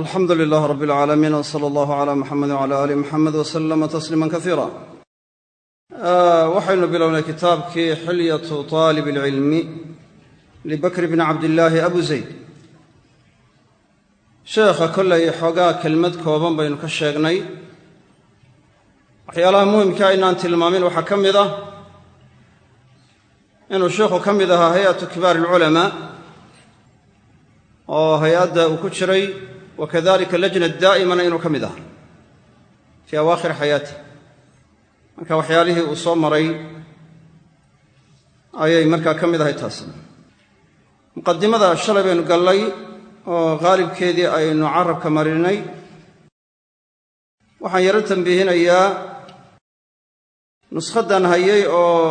alxamdu lilaah rab alcaalamiin w sala allahu cala muxamed wcala aali muxamed wasalama tasliima kasiira waxaynu bilownay kitaabkii xilyatu taalib alcilmi libakri bni cabdillaahi abu zayd. Sheekha kollay xoogaa kelmad kooban baynu ka sheegnay. Waxyaalaha muhimka aynaan tilmaamin waxaa ka mid ah inuu sheikhu ka mid ahaa hay'atu kibaar oo hay'adda uu ku jiray wa kadalika lajna daa'imana inuu ka mid ahaa fii awaakhir xayaati marka waxyaalihii uu soo maray ayay markaa ka mid ahay taasna muqadimada shalay baynu gallay oo qaalibkeedii aynu carabka marinay waxaan yaro tambiihinayaa nuskhadan hayay oo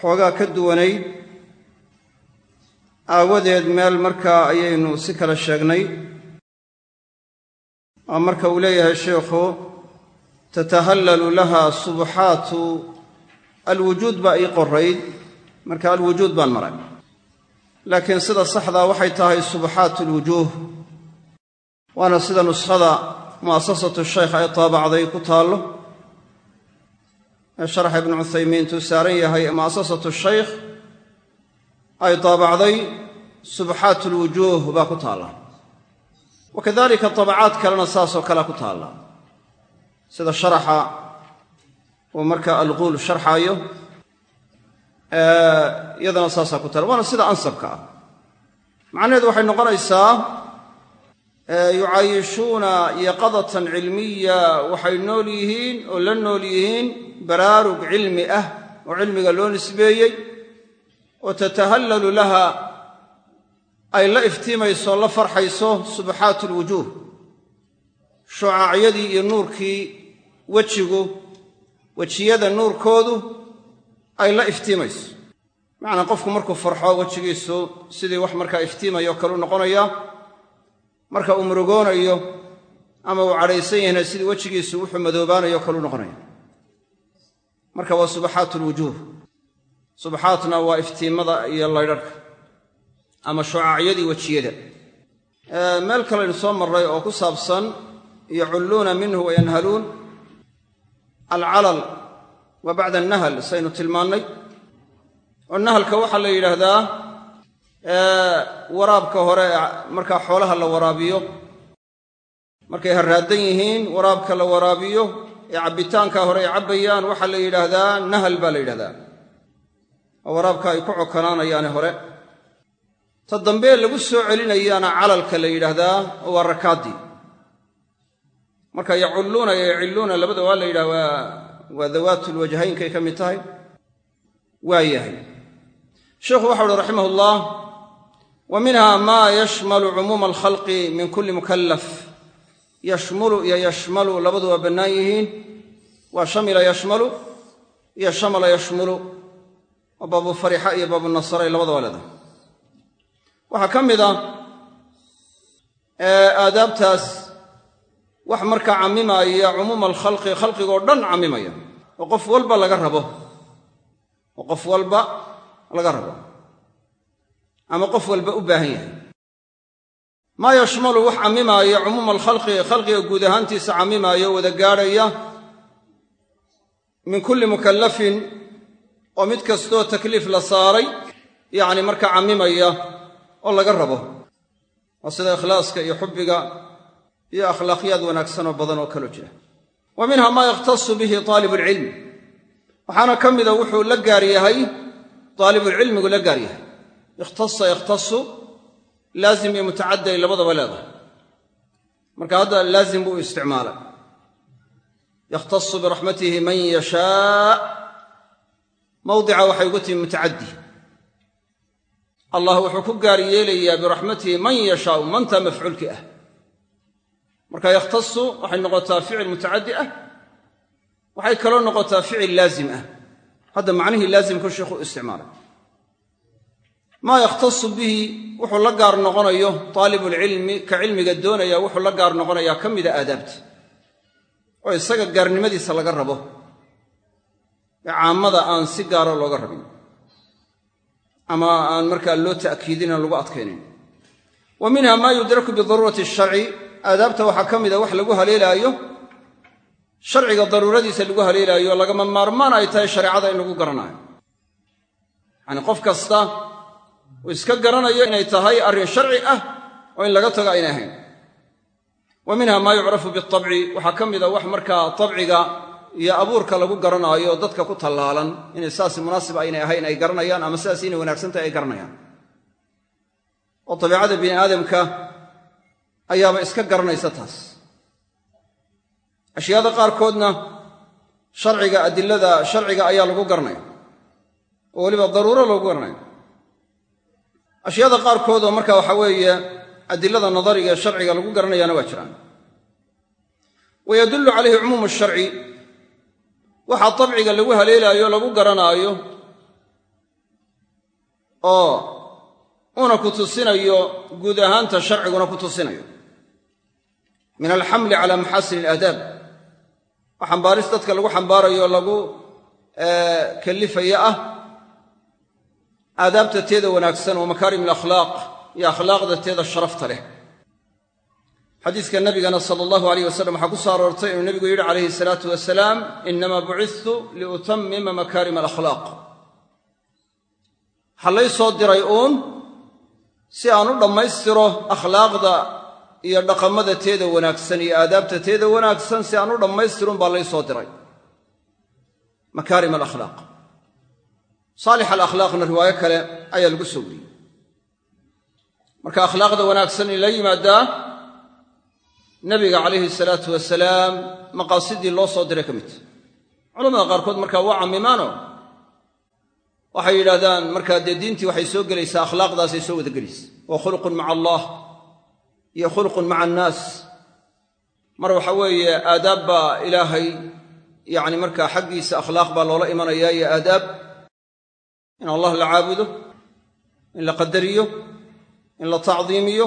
xoogaa ka duwanayd aawadeed meel markaa ayaynu si kale sheegnay oo marka uu leeyahay sheikhu tatahallalu laha subuxaatu alwujuud baa ii qorayd marka alwujuud baan maray. Laakiin sida saxdaa waxay tahay subuxaatu alwujuuh waana sida nuskhada mu'asasatu shaykh ay taabacday ku taallo. Ee sharaxa ibnu cuthaymiin saaran yahay mu'asasatu shaykh ay taabacday subuxaatu alwujuuh baa ku taalla wa tabacaad kalena saasoo kalea ku taalla. Sida sharaxa uu marka alquul sharxaayo iyadana saasaa ku taalla. Waana sida ansabka ah. Macnaheedu waxay noqonaysaa yucaayishuuna yaqadatan cilmiya waxay nool yihiin oo la nool yihiin baraarug cilmi ah oo cilmiga loo nisbeeyey oo tatahallalu laha ay la iftiimayso la farxayso subuxaatu alwujuuh shucaacyadii iyo nuurkii wejigu wejiyada nuurkoodu ay la iftiimayso. Macnaa qofku markuu farxo wejigiisu sidii wax markaa iftiimayo kalu noqonaya marka uu murugoonayo ama uu cadhaysan yahayna sidii wejigiisu wuxuu madoobaanayo kalu noqonaya. Marka waa subaxaatu alwujuuh subaxaatna waa iftiimada iyo laydharhka ama shucaacyadii wejiyada meel kalaynu soo marray oo ku saabsan yaculluuna minhu wayanhaluun alcalal wa bacda annahal saynu tilmaannay. Oo nahalka waxaa la yidhaahdaa waraabka hore markaa xoolaha la waraabiyo markay harraaddan yihiin waraabka la waraabiyo ee cabbitaanka hore ay cabbayaan waxaa la yidhaahdaa nahal baa la yidhahdaa oo waraabka ay ku cokanaanayaane hore ta dambe lagu soo celinayaana calalka la yidhaahdaa oo waa rakaaddii marka yaculluuna iyo yacilluuna labada waa la yidhaha waa dawaatulwajhaynkay ka mid tahay. Waa yahay. Waxau uhi raximah ullah wa minha maa yashmalu cumuuma alkhalqi min kulli mukallaf. Yashmulu iyo yashmalu labadu waa bannaan yihiin. Waa shamila yashmalu iyo shamala yashmulu. Oo baabu farixa iyo baabu nasaray labada waa leedahay waxaa ka mid a aadaabtaas wax markaa cammimaaya cumuuma alkhalqi khalqigoo dhan cammimaya. Oo qof walba laga rabo. Oo qof walba laga rabo. Ama qof walba u baahan yahay. Maa yashmalu wax cammimaaya cumuuma alkhalqi khalqiga guud ahaantiisa cammimaaya wada gaadhaya min kulli mukallafin oo mid kastoo takliif la saaray yacni markaa cammimaya oo laga rabo waa sida ikhlaaska iyo xubbiga iyo akhlaaqiyaad wanaagsanoo badan oo kaloo jira. Wa minha maa yakhtasu bihi taalibulcilm waxaana ka mida wuxuu la gaar yahay taalibulcilmigu la gaar yahay. Ikhtasa yakhtasu laazim iyo mutacaddi ay labadaba leedahay. Marka hadda laazim buu isticmaalay yakhtasu biraxmatihi man yashaa. Mawdica waxay ugu timi mutacaddi allah wuxuu ku gaar yeelayaa biraxmatihi man yashaau manta mafcuulkii ah. Marka yakhtasu waxay noqotaa ficil mutacaddi ah waxay kaloo noqotaa ficil laazim ah. Hadda macnihii laazimku sheikhu isticmaalay. Maa yakhtasu bihi wuxuu la gaar noqonayo taalibulcilmi ka cilmiga doonaya wuxuu la gaar noqonayaa ka mida aadaabta. Oo isaga gaarnimadiisa laga rabo. Ee caammada aan si gaaro looga rabin ama aan markaa loo ta'kiidin aan lagu adkaynin. Wa minha maa yudraku bidaruurati sharci. Aadaabta waxaa ka mida wax lagu haleelaayo. Sharciga daruuradiisa lagu haleelaayo lagama maarmaan ay tahay shareecada in lagu garanayo. Yacanii qof kasta uu iska garanayo inay tahay arrin sharci ah oo in laga tago aynay ahayn. Wa minha maa yucrafu bitabci. Waxaa ka mida wax markaa tabciga iyo abuurka lagu garanaayo dadka ku tallaalan inay saas munaasib aynay ahayn ay garanayaan ama sidaas inay wanaagsan tahay ay garanayaan. Oo dabiicada bini aadamka ayaaba iska garanaysa taas. Ashyaada qaarkoodna sharciga adilada sharciga ayaa lagu garanaya. Oo weliba daruuro loogu garanaya. Ashyaada qaarkood oo marka waxa weeye adilada nadariga sharciga lagu garanayaana waa jiraan. Wa yadullu calayhi cumuumu sharci waxaa dabciga lagu haleelaayo lagu garanaayo oo una ku tusinayo guud ahaanta sharciguna ku tusinayo. Min alxamli cala maxaasin alaadaab oo xambaaris dadka lagu xambaarayo lagu kallifaya ah aadaabta teeda wanaagsan wa makaarim alakhlaaq iyo akhlaaqda teeda sharafta leh xadiiska nabigana sala allahu alayh wasalam waxaa ku soo aroortay inuu nebigu yidhi calayhi salaatu wasalaam inama bucidtu liutamima makaarima alakhlaaq. Waxaa lay soo diray uun si aan u dhammaystiro akhlaaqda iyo dhaqamada teeda wanaagsan iyo aadaabta teeda wanaagsan si aan u dhammaystirun baa lay soo diray. Makaarim alakhlaaq. Saalix alakhlaaqna riwaayo kale ayaa lagu soo wariyey. Marka akhlaaqda wanaagsan in la yimaadaa nabiga calayhi salaatu wasalaam maqaasidii loo soo diray ka midta culamada qaarkood markaa waa cammimaano waxay yidhahdaan markaa dee diintii waxay soo gelaysaa akhlaaqdaasay soo wada gelaysa. Waa khuluqun maca allah iyo khuluqun maca annaas. Mar waxa weeye aadaab baa ilaahay yacni markaa xaggiisa akhlaaq baa loola imanayaa iyo aadaab. In allah la caabudo in la qadariyo in la tacdiimiyo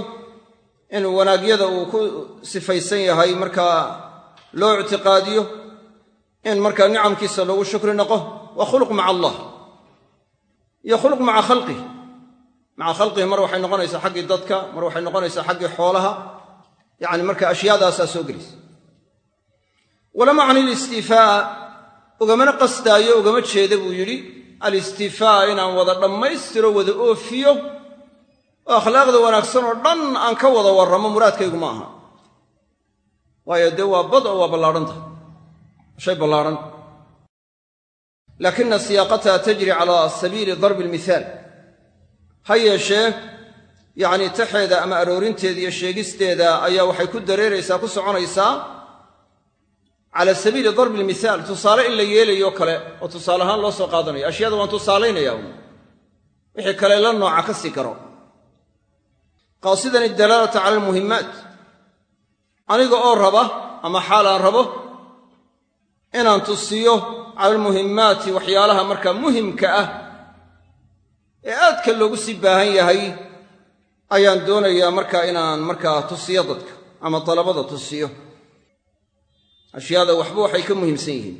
in wanaagyada uu ku sifaysan yahay markaa loo ictiqaadiyo in markaa nicamkiisa loogu shukri noqo waa khuluq maca allah iyo khuluq maca khalqih maca khalqihi mar waxay noqonaysaa xaggii dadka mar waxay noqonaysaa xaggii xoolaha yacni marka ashyaadaasaa soo gelaysa walama can ilistiifaa ugamana qastaayo ugama jeeda buu yidhi alistifaa inaan wada dhammaystiro wada oofiyo akhlaaqda wanaagsan oo dhan aan ka wada warramo muraadkaygu ma aha. Waayo dee waa bad oo waa ballaadhanta shay ballaadhan. Laakina siyaaqataha tajri calaa sabiili darbi almithaal. Ha yeeshee yacnii taxeeda ama aroorinteeda iyo sheegisteeda ayaa waxay ku dareeraysaa ku soconaysaa cala sabiili darbi almithaal. Tusaale in la yeelayo kale oo tusaale ahaan loo soo qaadanayo. Ashyaada waan tusaalaynaya. Uun wixii kale la nooca ka sii karo qaasidan idalaalata cala almuhimmaat aniga oo raba ama xaal aan rabo inaan tusiyo cala almuhimmaati waxyaalaha markaa muhimka ah ee aadka loogu sii baahan yahay ayaan doonayaa markaa inaan markaa tusiyo dadka ama dalabada tusiyo. Ashyaada waxba waxay ka muhiimsan yihiin.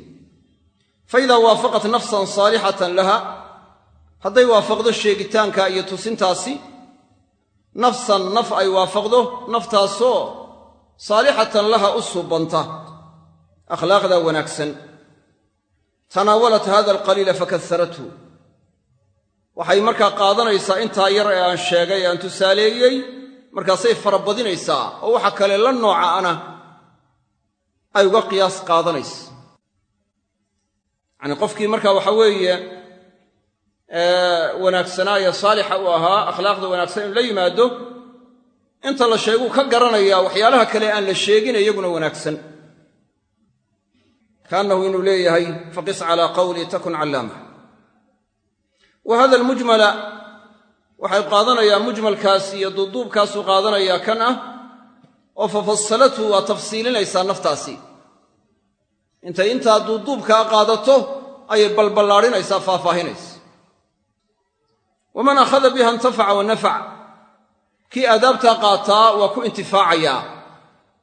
Fa idaa waafaqat nafsan saalixatan laha hadday waafaqdo sheegitaanka iyo tusintaasi nafsan naf ay waafaqdo naftaasoo saalixatan laha u suubanta akhlaaqdaa wanaagsan. Tanaawalat hada alqaliila fakaharathu waxay markaa qaadanaysaa intaa yar ee aan sheegay ee aan tusaaleeyey markaasay farabadinaysaa oo waxa kale la nooca ana ay uga qiyaas qaadanaysa. Yacanii qofkii marka waxa weeye wanaagsanaaye saalixa uu ahaa akhlaaqda wanaagsan inuu la yimaado inta la sheeguu ka garanayaa waxyaalaha kale aan la sheegin iyaguna wanaagsan. Kaannahu inuu leeyahay faqis calaa qawlii takun callaama. Wa hada almujmala waxay qaadanayaa mujmalkaas iyo duuduubkaasuu qaadanayaa kan ah oo fafasalathu waa tafsiilinaysaa naftaasi. Intay intaa duuduubkaa qaadato ayay balballaadhinaysaa faahfaahinaysa waman akhada biha intafaca wa nafac kii aadaabtaa qaataa waa ku intifaacayaa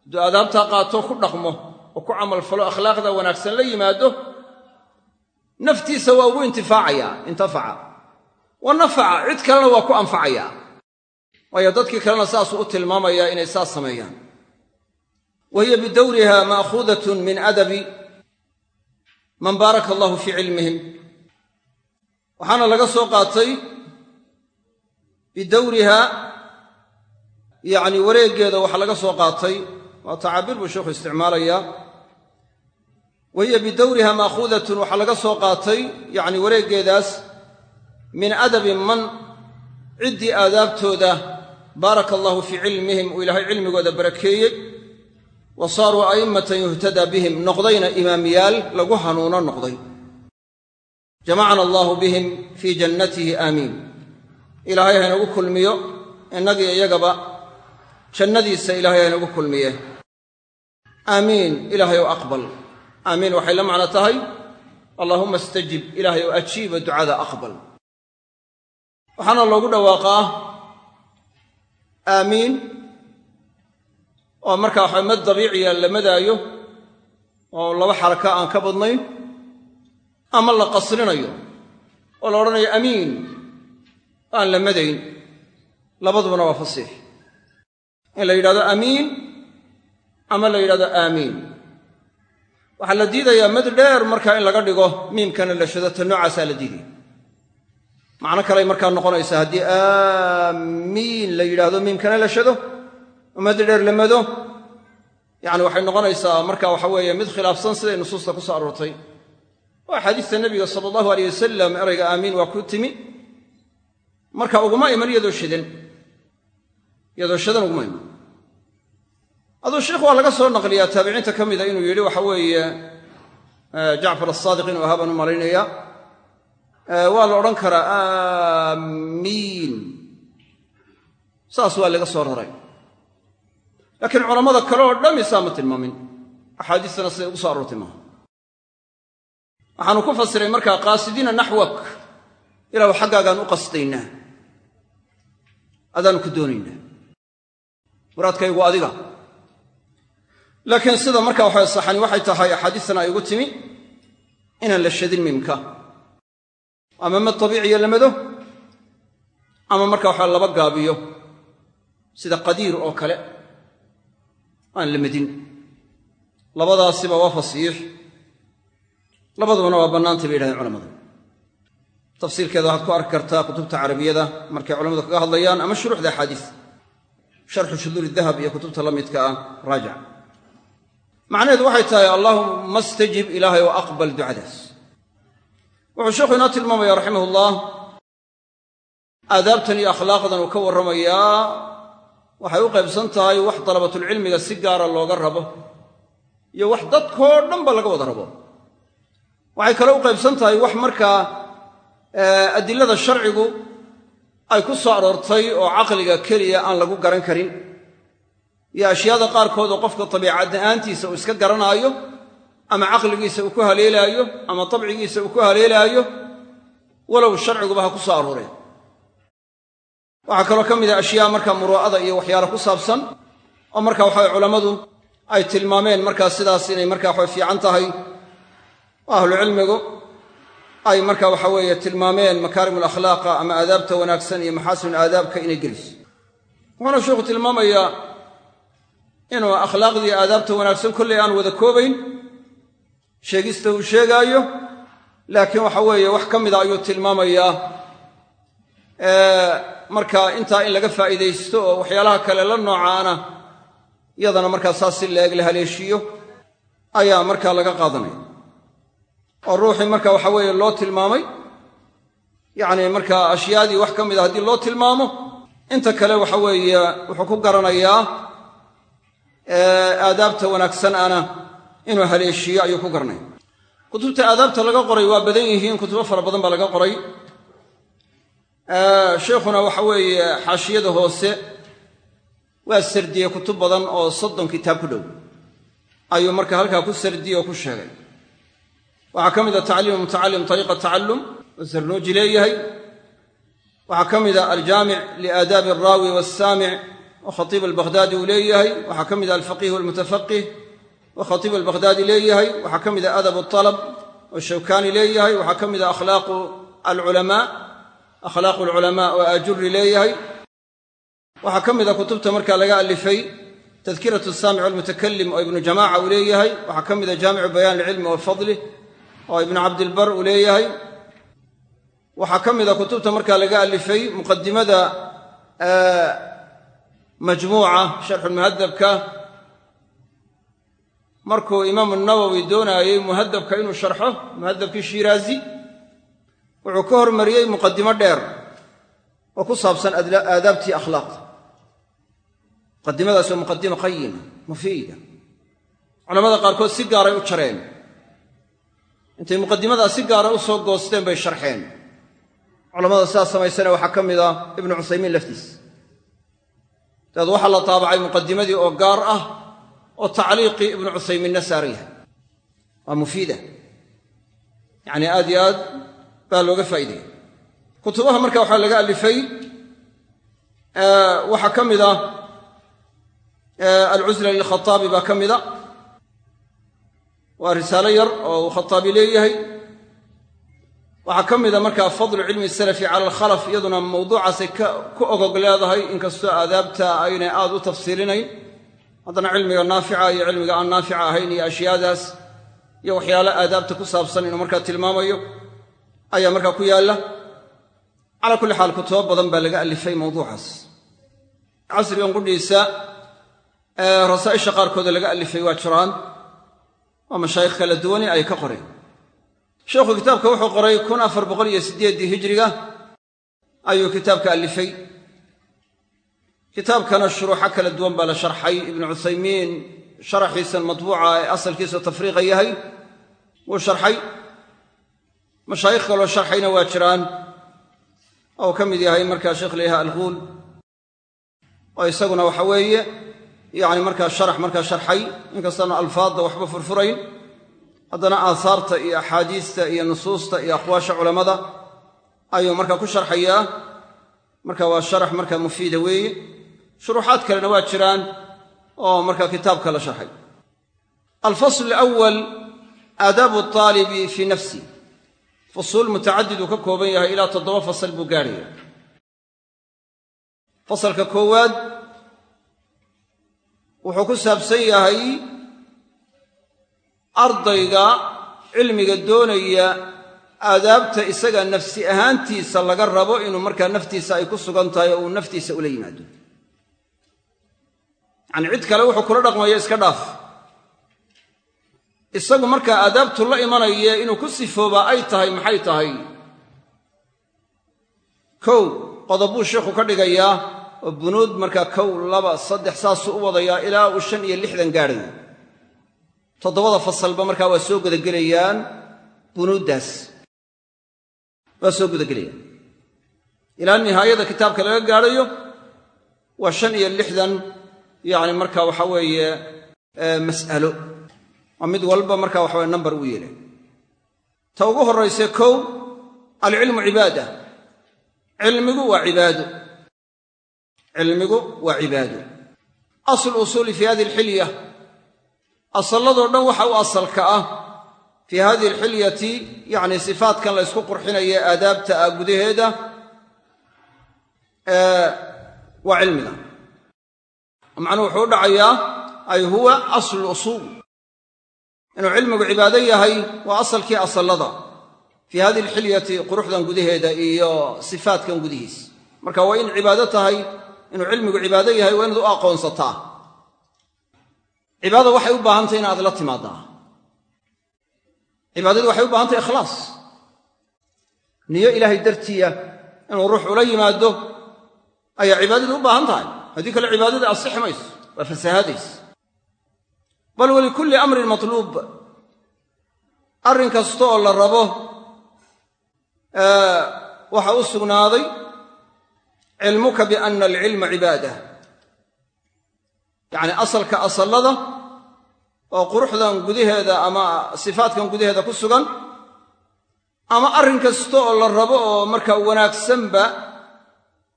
hadduu aadaabtaa qaato ku dhaqmo oo ku camalfalo akhlaaqda wanaagsan la yimaado naftiisa waa ugu intifaacayaa intafaca wa nafaca cid kalena waa ku anfacayaa waayo dadkii kalena saasuu u tilmaamayaa inay saas sameeyaan wa hiya bidowriha ma'khuudatun min adabi man baaraka allahu fii cilmihim waxaana laga soo qaatay bidowriha yacni wareeggeeda waxaa laga soo qaatay waa tacaabiir buu sheikhu isticmaalayaa wa hiya bidowriha ma'khuudatun waxaa laga soo qaatay yacni wareeggeedaas min adabi man ciddii aadaabtooda baaraka allahu fii cilmihim uu ilaahay cilmigooda barakeeyey. Wa saaruu a'immatan yuhtadaa bihim noqdayna imaamyaal lagu hanuuno noqday. Jamacana allaahu bihim fii jannatihi aamiin ilaahay haynagu kulmiyo innagii iyagaba jannadiisa ilaahay haynagu kulmiye. Aamiin ilaahay oo aqbal. Aamiin waxay la macno tahay allaahumma istajib ilaahay oo ajiiba ducada aqbal. Waxaana loogu dhawaaqaa aamiin oo markaa waxa mad dabiiciya la madaayo oo laba xaraka aan ka badnayn ama la qasrinayo oo la odhanayo amiin aan la madayn. Labadubana waa fasiix. In la yidhahdo amiin ama la yidhahdo aamiin waxaa la diidayaa mad dheer markaa in laga dhigo miimkana la shado noocaasaa la diidaya macno kaley markaa noqonaysaa haddii aamiin la yidhaahdo miimkana la shado oo dheer la mado. Yacni waxay noqonaysaa marka waxa weeye mid khilaafsan siday nusuusta ku soo aroortay. Oo axaadiista nebiga sala allahu aleyh wasalam erayga aamiin waa ku timi marka uguma iman iyadoo shidan iyadoo shadan uguma iman. Aduu sheikh waa laga soo naqliyaa taabiciinta ka mida inuu yidhi waxa weeye jacfar asaadiq inuu ahaa u malaynayaa waa la odhan karaa aamiin saas waa laga soo raray. Laakiin culammada kale oo saa ma tilmaamin. Axaadiistana siday ugu soo aroortay maaha. Waxaanu ku fasiray markaa qaasidiina naxwak ilaahu xaggaagaan u qasdaynaa. Adaanu ku doonaynaa. Muraadkaygu adiga. Laakiin sida marka waxa saxani waxay tahay axaadiistana ay ugu timi inaan la shadin mimka ama mad tabiiciya la mado ama marka waxa laba gaabiyo sida qadiir oo kale aan la madin. Labadaasiba waa fasiix. Labadubana waa bannaantay bay yidhahdeen culamadu tafsiirkeeda waxaad ku arki kartaa kutubta carabiyada markay culamadu kaga hadlayaan ama shuruuxda axaadiis sharxu shuduuri dahab iyo kutubta la ah raajic macnaheedu waxay tahay allaahumma stajib ilaahay oo aqbal ducadaas. Wuxuu sheikhu inoo tilmaamaya raximahullah aadaabtan iyo akhlaaqdan uu ka warramayaa waxay u qaybsan tahay wax dalabatulcilmiga si gaara looga rabo iyo wax dadkoo dhanba laga wada rabo. Waxay kale u qaybsan tahay wax markaa adilada sharcigu ay ku soo aroortay oo caqliga keliya aan lagu garan karin. Iyo ashyaada qaarkood oo qofka dabiicad ahaantiisa uu iska garanaayo ama caqligiisa uu ku haleelaayo ama dabcigiisa uu ku haleelaayo walow sharciguba ha ku soo arooreen waxaa kaloo ka mid a ashyaa marka muruu'ada iyo waxyaale ku saabsan oo marka waxaway culammadu ay tilmaameen markaa sidaas inay marka waxay fiican tahay. Ahlucilmigu ay marka waxa weeye tilmaameen makaarimul akhlaaqa ama aadaabta wanaagsan iyo maxaasinul aadaabka inay geliso wuxuuna sheikhu tilmaamayaa inuu akhlaaqdii aadaabta wanaagsan kollay aan wada koobayn sheegista uu sheegaayo laakiin waxa weeye wax ka mida ayuu tilmaamayaa marka intaa in laga faa'iidaysto oo waxyaalaha kale la noocaana iyadana markaa saas si la-eg la haleeshiiyo ayaa markaa laga qaadanaya oo ruuxii marka waxa weeye loo tilmaamay yacni markaa ashyaadii wax ka mida haddii loo tilmaamo inta kale waxa weeye wuxuu ku garanayaa aadaabta wanaagsan ana inuu haleeshiiyo ayuu ku garanaya kutubta aadaabta laga qoray waa badan yihiin kutubo fara badan baa laga qoray. Sheikhuna waxa weeye xaashiyada hoose waa sardiyey kutub badan oo soddon kitaab ku dhow. Ayuu marka halkaa ku sardiyey oo ku sheegay waxaa ka mid a tacliimu mutacalim ariiqa tacallum oo sarnooji leeyahay waxaa ka mid a aljaamic liaadaabi alraawi wasaamic oo khatiib albakhdadi uu leeyahay. Waxaa ka mid a alfaqih walmutafaqih oo khatiib leeyahay. Waxaa ka mid a adab alab oo leeyahay. Waxaa ka mid a akhlaaqu alculamaa akhlaaqu alculamaa oo ajuri leeyahay. Waxaa ka mid a kutubta marka laga alifay tadkiratu saamic almutakalim oo ibnu jamaaca uu leeyahay. Waxaa ka mida jaamicu bayaan alcilmi wa oo ibnu cabdilbar uu leeyahay waxaa ka mida kutubta markaa laga alifay muqadimada majmuuca sharxulmuhadabka markuu imaamu nawowi doonaayey muhadabka inuu sharxo muhadabkii shiiraazi wuxuu ka hormariyey muqadimo dheer oo ku saabsan aadaabtii akhlaaqda muqadimadaas waa muqadima qayima mufiida culamada qaarkood si gaaray u jareen intay muqadimadaa si gaara u soo goosteen bay sharxeen. Culamada sidaas samaysana waxaa ka mid ah ibnu cusaymiin laftiis. Dabeed waxaa la taabacay muqadimadii oo gaar ah oo tacliiqii ibnu cuthaymiinna saaran yahay. Waa mufiida. Yacni aad iyo aad baa looga faa'iidaya kutubaha marka waxaa laga alifay waxaa ka mid ah alcusla lilkhaaabi baa ka mida waa risaalo yar oo uu khataabi leeyahay. Waxaa ka mida markaa fadlu cilmi salafi cala alkhalaf iyaduna mawduucaasay ku ogog leedahay inkastoo aadaabta aynay aad u tafsiilinayn haddana cilmiga naafica iyo cilmiga aan naafica ahayn iyo ashyaadaas iyo waxyaalo aadaabta ku saabsan inuu markaa tilmaamayo ayaa markaa ku yaalla. Calaa kulli xaal kutubo badan baa laga alifay mawduucaas. Casrigan qudhiisa rasaa'isha qaarkooda laga alifay waa jiraan oo mashaayikh kala duwani ay ka qoreen. Sheikhu kitaabka wuxuu qoray kun afar boqol iyo siddeeddii hijriga ayuu kitaabka alifay kitaabkana shuruuxo kala duwan baa la sharxay. Ibnu cuthaymiin sharaxiisan matbuuca ee asalkiisu tafriiqa yahay wuu sharxay. Mashaayikh kaloo sharxayna waa jiraan. Oo ka mid yahay markaa sheekh layaha alghuul oo isaguna waxa weeye yacni markaa sharax markaa sharxay inkastaanu alfaadda waxba furfurayn. Haddana aahaarta iyo axaadiista iyo nusuusta iyo aqwaasha culammada ayuu markaa ku sharxayaa. Marka waa sharax markaa mufiida weeye. Shuruuxaad kalena waa jiraan oo markaa kitaabka la sharxay. Alfasl alawal aadaabu aalibi fii nafsi. Fusuul mutacadid uu ka kooban yahay ilaa toddoba fasal buu gaadhaya wuxuu ku saabsan yahay ardayga cilmiga doonaya aadaabta isaga nafsi ahaantiisa laga rabo inuu markaa naftiisa ay ku sugan tahay oo uu naftiisa ula yimaado. Yacanii cid kale wuxuu kula dhaqmayo iska dhaaf. Isagu markaa aadaabtu la imanaya inuu ku sifoobaa ay tahay maxay tahay? Kow qodob buu sheikhu ka dhigayaa oo bunuud markaa kow laba saddex saasuu u wadayaa ilaa uu shan iyo lixdan gaadhayo toddobada fasalba markaa waa soo gudagelayaan bunuuddaas. Waa soo gudagelayaan. Ilaa nihaayada kitaabka laga gaadhayo waa shan iyo lixdan yacni marka waxa weeye mas'alo. Waa mid walba marka waxa weye nambar uu yeelay ta ugu horrayse kow alcilmu cibaada. Cilmigu waa cibaado cilmigu waa cibaado asl usuuli fi hadihi alxilya. Asalladoo dhan waxa u asalka ah fii hadihi alxilyati yacni sifaatkan la ysku qurxinaya aadaabta ah gudaheeda waa cilmiga. Macnuhu wuxuu u dhacayaa ay huwa aslu usuul. Inuu cilmigu cibaado yahay waa asalkii asallada. Fii hadihi alxilyati quruxdan gudaheeda iyo sifaatkan gudihiisa marka waa in cibaado tahay inuu cilmigu cibaado yahay waa inaad u aqoonsataa. Cibaada waxay u baahantahy inaad la timaadaa. Cibaadadu waxay u baahantahy ikhlaas. Niyo ilaahay dartiya inuu ruux ula yimaado ayaa cibaadadu u baahan tahay haddii kale cibaadada asixi mayso waa fasahaadaysa. Bal walikulli amrin matluub. Arrin kasta oo la rabo waxa u sugnaaday cilmuka biana alcilma cibaada yacni asalka asallada oo quruxdan gudaheeda ama sifaatkan gudaheeda ku sugan ama arrin kasta oo la rabo oo marka wanaagsanba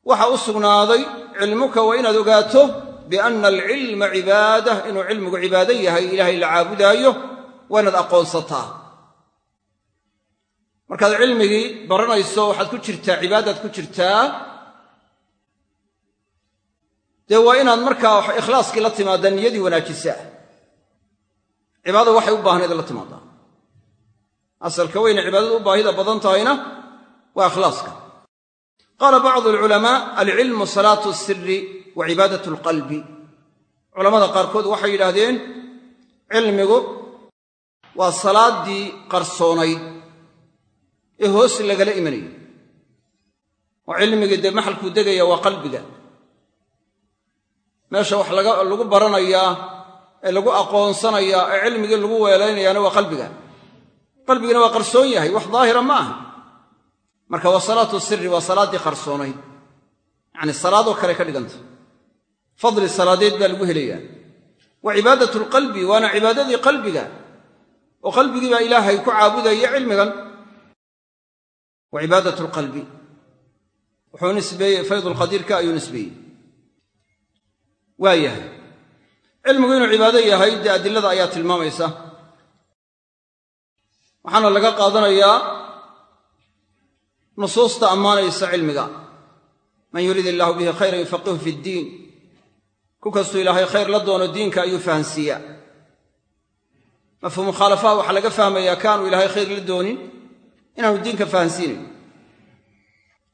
waxa u sugnaaday cilmuka waa inaad ogaato bianna alcilma cibaada inuu cilmigu cibaado yahay ilaahay la caabudaayo waa inaad aqoonsataa markaad cilmigii baranayso waxaad ku jirtaa cibaadaad ku jirtaa dee waa inaad markaa ikhlaaskii la timaaddaa niyadii wanaajisaa. Cibaadada waxay u baahnayd la timaadaa asalka weyne cibaadadu u baahida badan tahayna waa ikhlaaska. Qaala bacdu alculamaa alcilmu salaatu siri wa cibaadat alqalbi. Culamada qaarkood waxay yidhaahdeen cilmigu waa salaaddii qarsoonayd ee hoos lagala imanayay. Oo cilmigii dee maxalkuu degaya waa qalbiga meesha wax lagu baranayaa ee lagu aqoonsanayaa ee cilmigii lagu weelaynayaana waa qalbiga. Qalbigina waa qarsoon yahay wax daahira ma aha. Marka waa salaatu siri waa salaaddii qarsoonayd yacni salaadoo kale ka dhiganta fadli salaadeed baa lagu helayaa. Wa cibaadat alqalbi waana cibaadadii qalbiga. Oo qalbigii baa ilaahay ku caabudaya cilmigan. Wa cibaadat alqalbi wuxuu nisbeeyey faydulqadiirka ayuu nisbeeyey waa yahay. Cilmigu inuu cibaado yahay dee adilada ayaa tilmaamaysa. Waxaana laga qaadanayaa nusuusta ammaanaysa cilmiga. Man yurid illaahu bihi khayran yufaqihu fi ddiin ku kastuu ilaahay khayr la doono diinka ayuu fahansiiyaa. Mafhuum mukhaalafaha waxaa laga fahmayaa kaanuu ilaahay khayr la doonin inaanu diinka fahansiinayn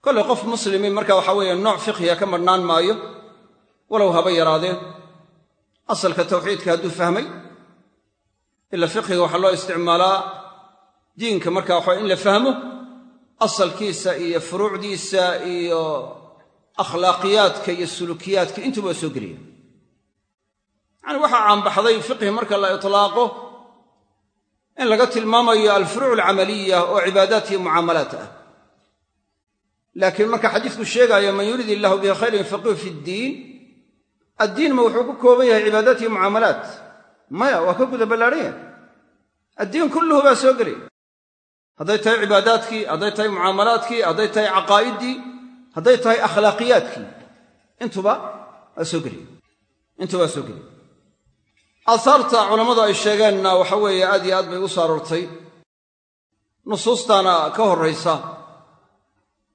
kollay qof muslimiin marka waxa weeye nooc fiqhiga ka madhnaan maayo walow haba yaraadeen. Asalka tawxiidka hadduu fahmay ila fiqhiga waxaa loo isticmaalaa diinka marka waxa in la fahmo asalkiisa iyo furuucdiisa iyo akhlaaqiyaadka iyo sulukiyaadka intuba soo gelaya yacani waxaa caanbaxday fiqhi marka la itlaaqo in laga tilmaamayo alfuruuc alcamaliya oo cibaadaat iyo mucaamalaat ah. Laakiin marka xadiisku sheegaayo man yurid illahu bihi khayran yufaqihu fi ddiin addiin ma wuxuu ku kooban yahay cibaadaat iyo mucaamalaat maya waa ka guda ballaadhan yahay addiin kulluhu baa soo gelaya hadday tahay cibaadaadkii hadday tahay mucaamalaadkii hadday tahay caqaa'iddii hadday tahay akhlaaqiyaadkii intuba waa soo gelaya intuba waa soo gelaya aahaarta culammadu ay sheegeenna waxa weeye aad iyo aad bay u soo aroortay. Nusuustaana ka horraysa.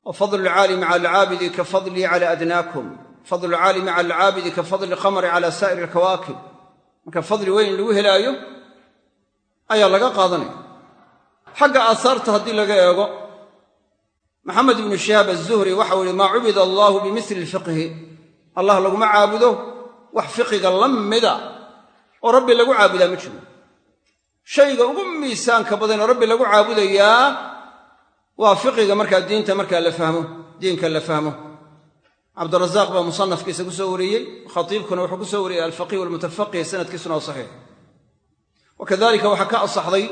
Oo fadlu lcaalimi cala alcaabidi ka fadlii cala adnaakum fadlu lcaalimi cala alcaabidi ka fadli lqamari cala saa'iri alkawaakib marka fadli weyn lagu helaayo ayaa laga qaadanaya. Xagga aahaarta haddii laga eego maxamed ibnu shihaab azuhri waxau ihi maa cubida allaahu bimili lfiqhi. Allah laguma caabudo wax fiqiga la mida oo rabbi lagu caabudaa ma jiro. Shayga ugu miisaanka badanoo rabbi lagu caabudayaa waa fiqiga markaa diinta markaa la la fahmo cabdirazaaq baa musanafkiisa ku soo wariyey khatiibkuna wuxuu ku soo wariyey alfaqih walmutafaqih sanadkiisuna waa saxiix. Wa waxaa ka asaxday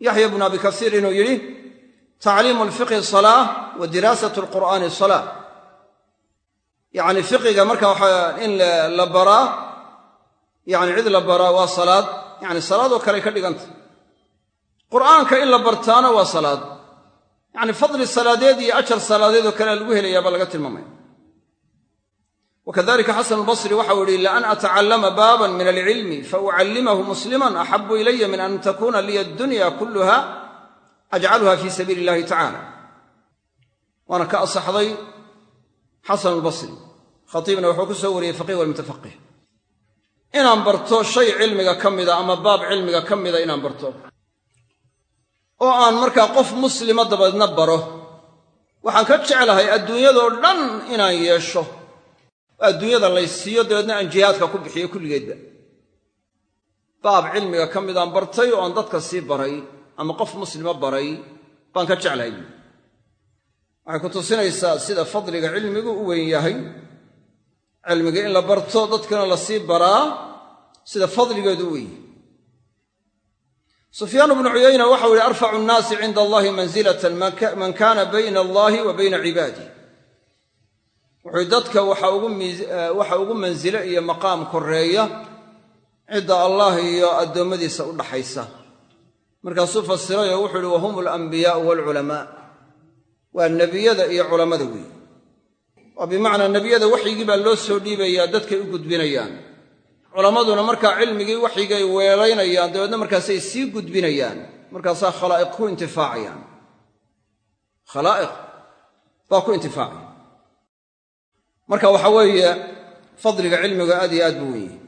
yaxya bnu abi kasiir inuu yidhi tacliimu alfiqhi salaa wa diraasat alqur'aani salaa yacni fiqiga marka waxaa in la baraa yacni cid la baraa waa salaad yacni salaadoo kale ka dhiganta. Qur'aanka in la bartaana waa salaad. Yacni fadli salaadeed iyo ajar salaadeedoo kalea lagu helayaabaa laga tilmaamaya wakadalika xasan albasri waxau yihi laan atacallama baaban min alcilmi faucallimahu musliman axabu ilaya min an takuna liya addunya kulluha ajcaluha fi sabiili illahi tacala waana ka asaxday xasan albasri khatiibna wuxuu ku soo wariyey faqih walmutafaqih inaan barto shay cilmiga ka mida ama baab cilmiga ka mida inaan barto oo aan markaa qof muslima dabeedna baro waxaan ka jeclahay adduunyadoo dhan inaan yeesho adduunyada laysiiyo dabeedna aan jihaadka ku bixiyo kulligeedba. Baab cilmiga ka midaan bartay oo aan dadka sii baray ama qof muslima baray baan ka jeclahay. Waxay ku tusinaysaa sida fadliga cilmigu u weyn yahay. Cilmiga in la barto dadkana la sii baraa sida fadligeedu u weyn sufyaan bnu cuyayna waxau yihi arfacu nnaasi cinda allahi mansilatan man kana bayna allahi wa bayna cibaadih wuxuu dadka waxa ugu mansile iyo maqaam koreeya cidda allah iyo addoommadiisa u dhaxaysa. Markaasuu fasirayoo wuxuu ihi wahum alambiyaau waalculamaa waa nebiyada iyo culammada weeye oo bimacnaa nebiyada waxyigii baa loo soo dhiibayaa dadkay u gudbinayaan. Culammaduna markaa cilmigii waxyigay weelaynayaan dabeedna markaasay sii gudbinayaan markaasaa khalaa'iq ku intifaacayaan. Khalaa'iq baa ku intifaacaya marka waxa weeye fadliga cilmiga aad iyo aad buu wen yahay.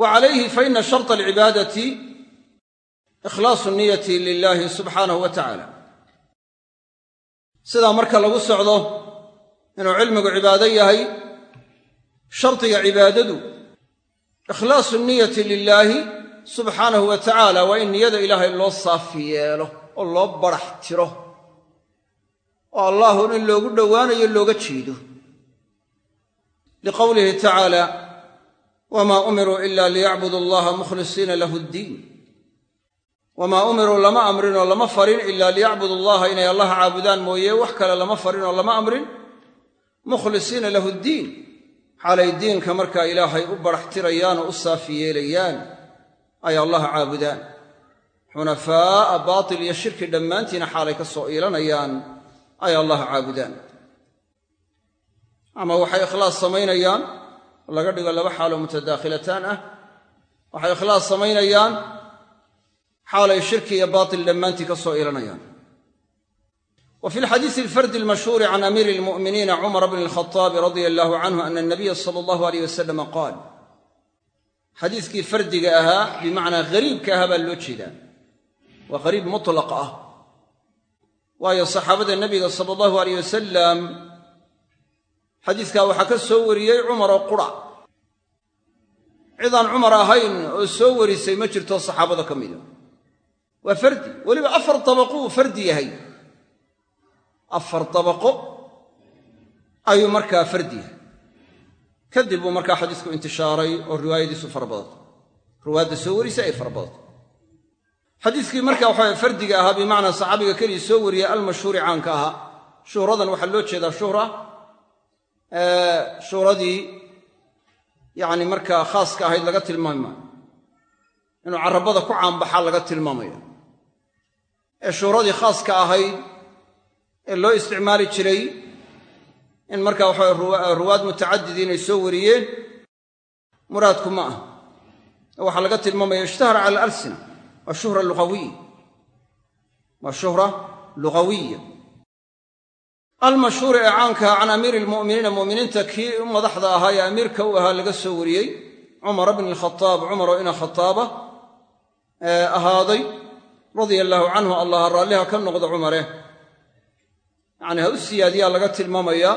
Wa calayhi fa ina sharta alcibaadati ikhlaasu niyati lilaahi subxaanahu wa tacaala. Sidaa marka lagu socdo inuu cilmigu cibaado yahay shardiga cibaadadu ikhlaasu niyati lilaahi subxaanahu wa tacaala waa in niyada ilaahay loo saafi yeelo oo loo barax tiro oo allaahun in loogu dhowaanayo looga jeedo liqowlihi tacaala wamaa umiruu ila liyacbudu allaha mukhlisiina lahu ddiin wamaa umiruu lama amrin oo lama farin ila liyacbudu allaha inay allaha caabudaan mooye wax kale lama farin oo lama amrin mukhlisiina lahu ddiin xaalay diinka markaa ilaahay u barax tirayaan oo u saafi yeelayaan ay allaha caabudaan xunafaa'a baatil iyo shirki dhammaantiina xaalay ka soo iilanayaan ay allaha caabudaan ama waxay ikhlaas samaynayaan laga dhigo laba xaaloo mutadaakhilataan ah. Waxay ikhlaas samaynayaan xaalay shirki iyo baatil dhammaantii ka soo iilanayaan wa fi lxadiisi alfardi almashhuuri can amiiri almu'miniina cumar bni alkhataabi radia allahu canhu ana anabiya sala allahu aleyh wasalama qaal xadiiskii fardiga ahaa bimacnaa hariibka ahaa baa loo jeedaa. Waa qariib mutlaq ah. Waayo saxaabada nebiga sala allahu aleyh xadiiskaa waxaa ka soo wariyey cumar oo qura. Cidaan cumar ahayn oo soo warisay ma jirto saxaabada ka mida waa fardi. Weliba afar dabaqo uu fardi yahay. Afar dabaqo ayuu markaa fardi yahay. Kadib buu markaa xadiisku intishaaray oo riwaayadiisu fara badato riwaayadda soo warisay ay fara xadiiskii marka waxaa fardiga ahaa bimacnaa saxaabiga keligii soo wariyey almashhuuri caanka ahaa. Shuhradan waxaa loo jeedaa shuhra shuhradii yacni markaa khaaska ahayd laga tilmaami inuu carabada ku caanbaxaa laga tilmaamaya ee shuhradii khaaska ahayd ee loo isticmaali jiray in marka waxaa ruwaad mutacadidi inay soo wariyeen muraadku ma ah waxaa laga tilmaamaya ishtahara cala alsina waa shuhra lugawiya. Waa shuhra lugawiya almashhuuri ee caankaa can amiiri lmu'miniina mu'miniinta kii u madaxda ahaa ee amiirka u ahaa laga soo wariyey cumar bni alkhataab cumar oo ina khataaba ahaaday radia allaahu canhu allah raalliha ka noqdo cumare yacni ha u siyaadiyaa laga tilmaamayaa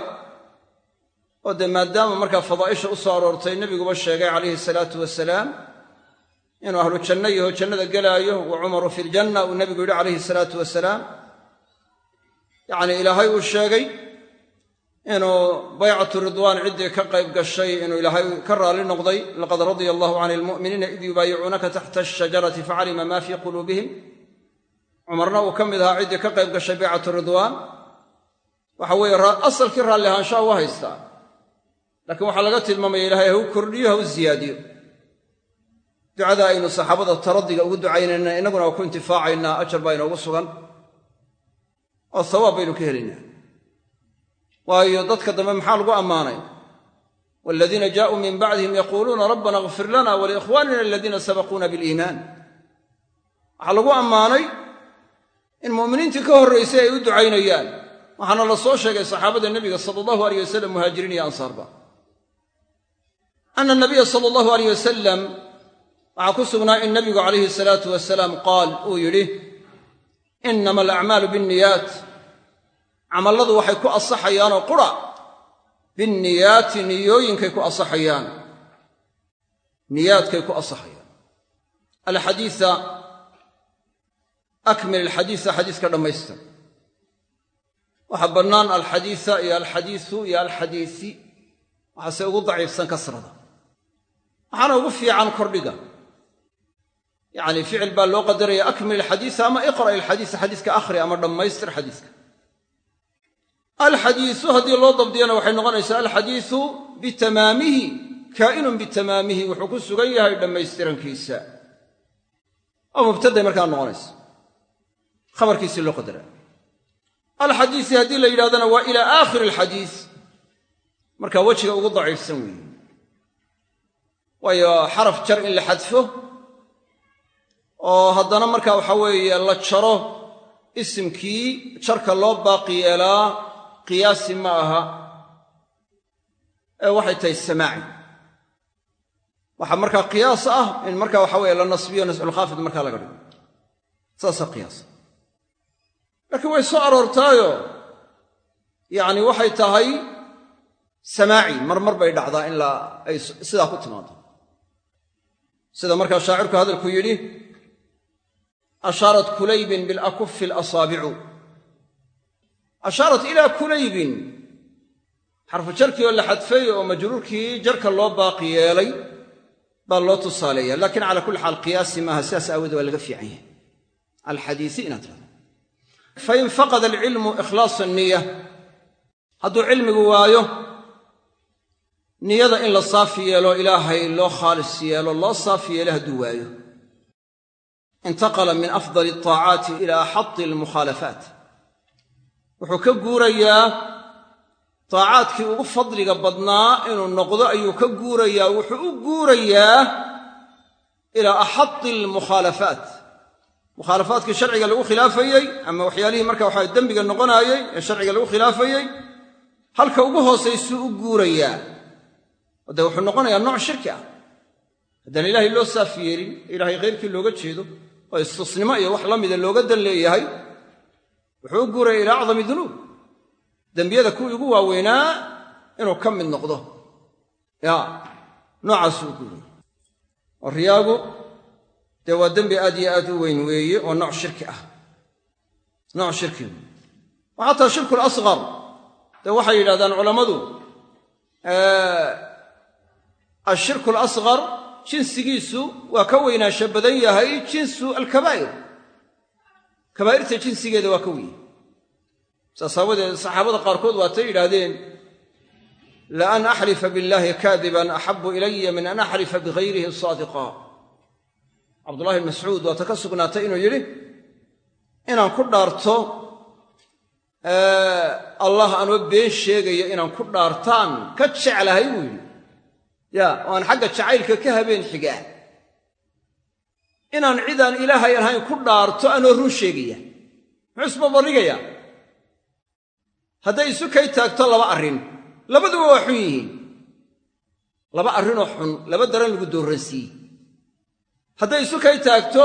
oo dee maadaama markaa fadaa'isha u soo aroortay nebiguba sheegay calayhi salaatu wasalaam inuu ahlu janno yaho jannada gelaayo wa cumaru fi ljanna uu nebigu yidhi calayhi salaatu wasalaam yacni ilaahay uu sheegay inuu baycatu ridwaan ciddii ka qayb gashay inuu ilaahay ka raalli noqday laqad radia allahu cani almu'miniina id yubaayicuunaka taxta ashajarati facalima maa fii quluubihim. Cumarna uu ka mid ahaa ciddii ka qayb gashay baycatu ridwaan. Waxa weeye asalkii raalli ahaanshaha u haystaa. Laakiin waxaa laga tilmaamaya ilaahay ha u kordhiyo ha u siyaadiyo ducada aynu saxaabada taradiga ugu ducaynayna innaguna ku intifaacaynaa ajar baa inoogu sugan oo sawaab baynu ka helaynaa. Waayo dadka dambe maxaa lagu ammaanay? Waladiina jaauu min bacdihim yaquuluuna rabbana kfir lana waliikhwanina aladiina sabaquuna biliimaan waxaa lagu ammaanay in mu'miniintii ka horraysay ay u ducaynayaan. Waxaana la soo sheegay saxaabada nebiga sala allahu aleyh wasalam muhaajiriin iyo ansaarba. Ana nabiya sala allahu aleyh wasalam waxaa ku sugnaa in nabigu calayhi salaatu wasalaam qaal uu yidhi inama alacmaalu binniyaat camalladu waxay ku asaxayaanoo qura binniyaati niyooyinkay ku asaxayaan niyaadkay ku asaxayaan alxadiisa akmil alxadiisa xadiiska dhammaystir waxaa bannaan alxadiisa iyo alxadiisu iyo alxadiisi waxaase ugu daciifsan kasrada waxaana ugu fiican kordhiga yacni ficil baa loo qadaraya akmil alxadiisa ama iqra' ilxadiisa xadiiska akhri ama dhammaystir xadiiska. Alxadiisu haddii loo dabdiyana waxay noqonaysaa alxadiisu bitamaamihi kaa'inun bitamaamihi wuxuu ku sugan yahay dhammaystirankiisa. Oo mubtaday markaa noqonaysa khabarkiisii loo qadara. Alxadiisi haddii la yidhahdana waa ilaa aakhiri alxadiis markaa wejiga ugu daciifsan weeye. Waayo xaraf jar in la xadfo oo haddana marka waxa weeye la jaro isimkii jarka loo baaqi yeelaa qiyaasi ma aha. Ee waxay tahay samaaci waxaa markaa qiyaas ah in marka waxa weye la nasbiyo nasculkhaafid markaa laga dhigo. Saasaa qiyaasa laakiin way soo aroortaayo. Yacni waxay tahay samaaci. Marmar bay dhacdaa in la ay sidaa ku timaado sida markaa shaacirku hadalku yidhi ashaarat kulaybin bilakufi alasaabicu ashaarat ilaa kulaybin xarfu jarkii oo la xadfay oo majruurkii jarka loo baaqi yeelay baa loo tusaaleeya laakiin cala kulli xaal qiyaasi maaha sidaas aawoodee waa laga fiican yahay alxadiisi inaad tirahdo fain faqada alcilmu ikhlaasu niya hadduu cilmigu waayo niyada in la saafi yeelo ilaahay loo khaalis yeelo loo saafi yeelo hadduu waayo intaqala min afdali altaacaati ila axadi almukhaalafaat wuxuu ka guurayaa taacaadkii ugu fadliga badnaa inuu noqdo ayuu ka guurayaa wuxuu u guurayaa ilaa axadi almukhaalafaat mukhaalafaadkii sharciga lagu khilaafayey ama waxyaalihii marka waxaa dembiga noqonaayey ee sharciga lagu khilaafayey halka ugu hoosaysuu u guurayaa dee wuxuu noqonayaa nooc shirki ah haddaan ilaahay loo saaf yeelin ilaahay khayrkii looga jeedo oo istusnimo iyo wax la mida looga dan leeyahay wuxuu u guuraya ilaa acdami dunuub. Dembiyada kuwii ugu waaweynaa inuu ka mid noqdo. Ya noocaasuu u guuraya oo riyaagu dee waa dembi aad iyo aad u weyn weeye oo nooc shirki ah. Nooc shirki. Wey xataa shirku lasqar dee waxay yidhahdaan culammadu ashirku alasqar jinsigiisu waa ka weynaansha badan yahay jinsu alkabaa'ir. Kabaa'irta jinsigeeda waa ka weye saas aawadeed saxaabada qaarkood waatay yidhaahdeen la an axlifa billahi kaadiban axabu ilaya min an axlifa bigayrihi saadiqa. Cabdullahi bn mascuud waata ka sugnaatay inuu yidhi inaan ku dhaarto allah anoo been sheegaya inaan ku dhaartaan ka jeclahay buu yidhi ya oo aan xagga jacaylka ka habeen xigaa. Inaan cidaan ilaahay ahayn ku dhaarto anoo run sheegaya. Muxuu isbabadhigaya hadday isu kay taagto laba arrin. Labaduba waa xun yihiin. Laba arrinoo xun laba daran lagu doorransiiyey hadday isu kay taagto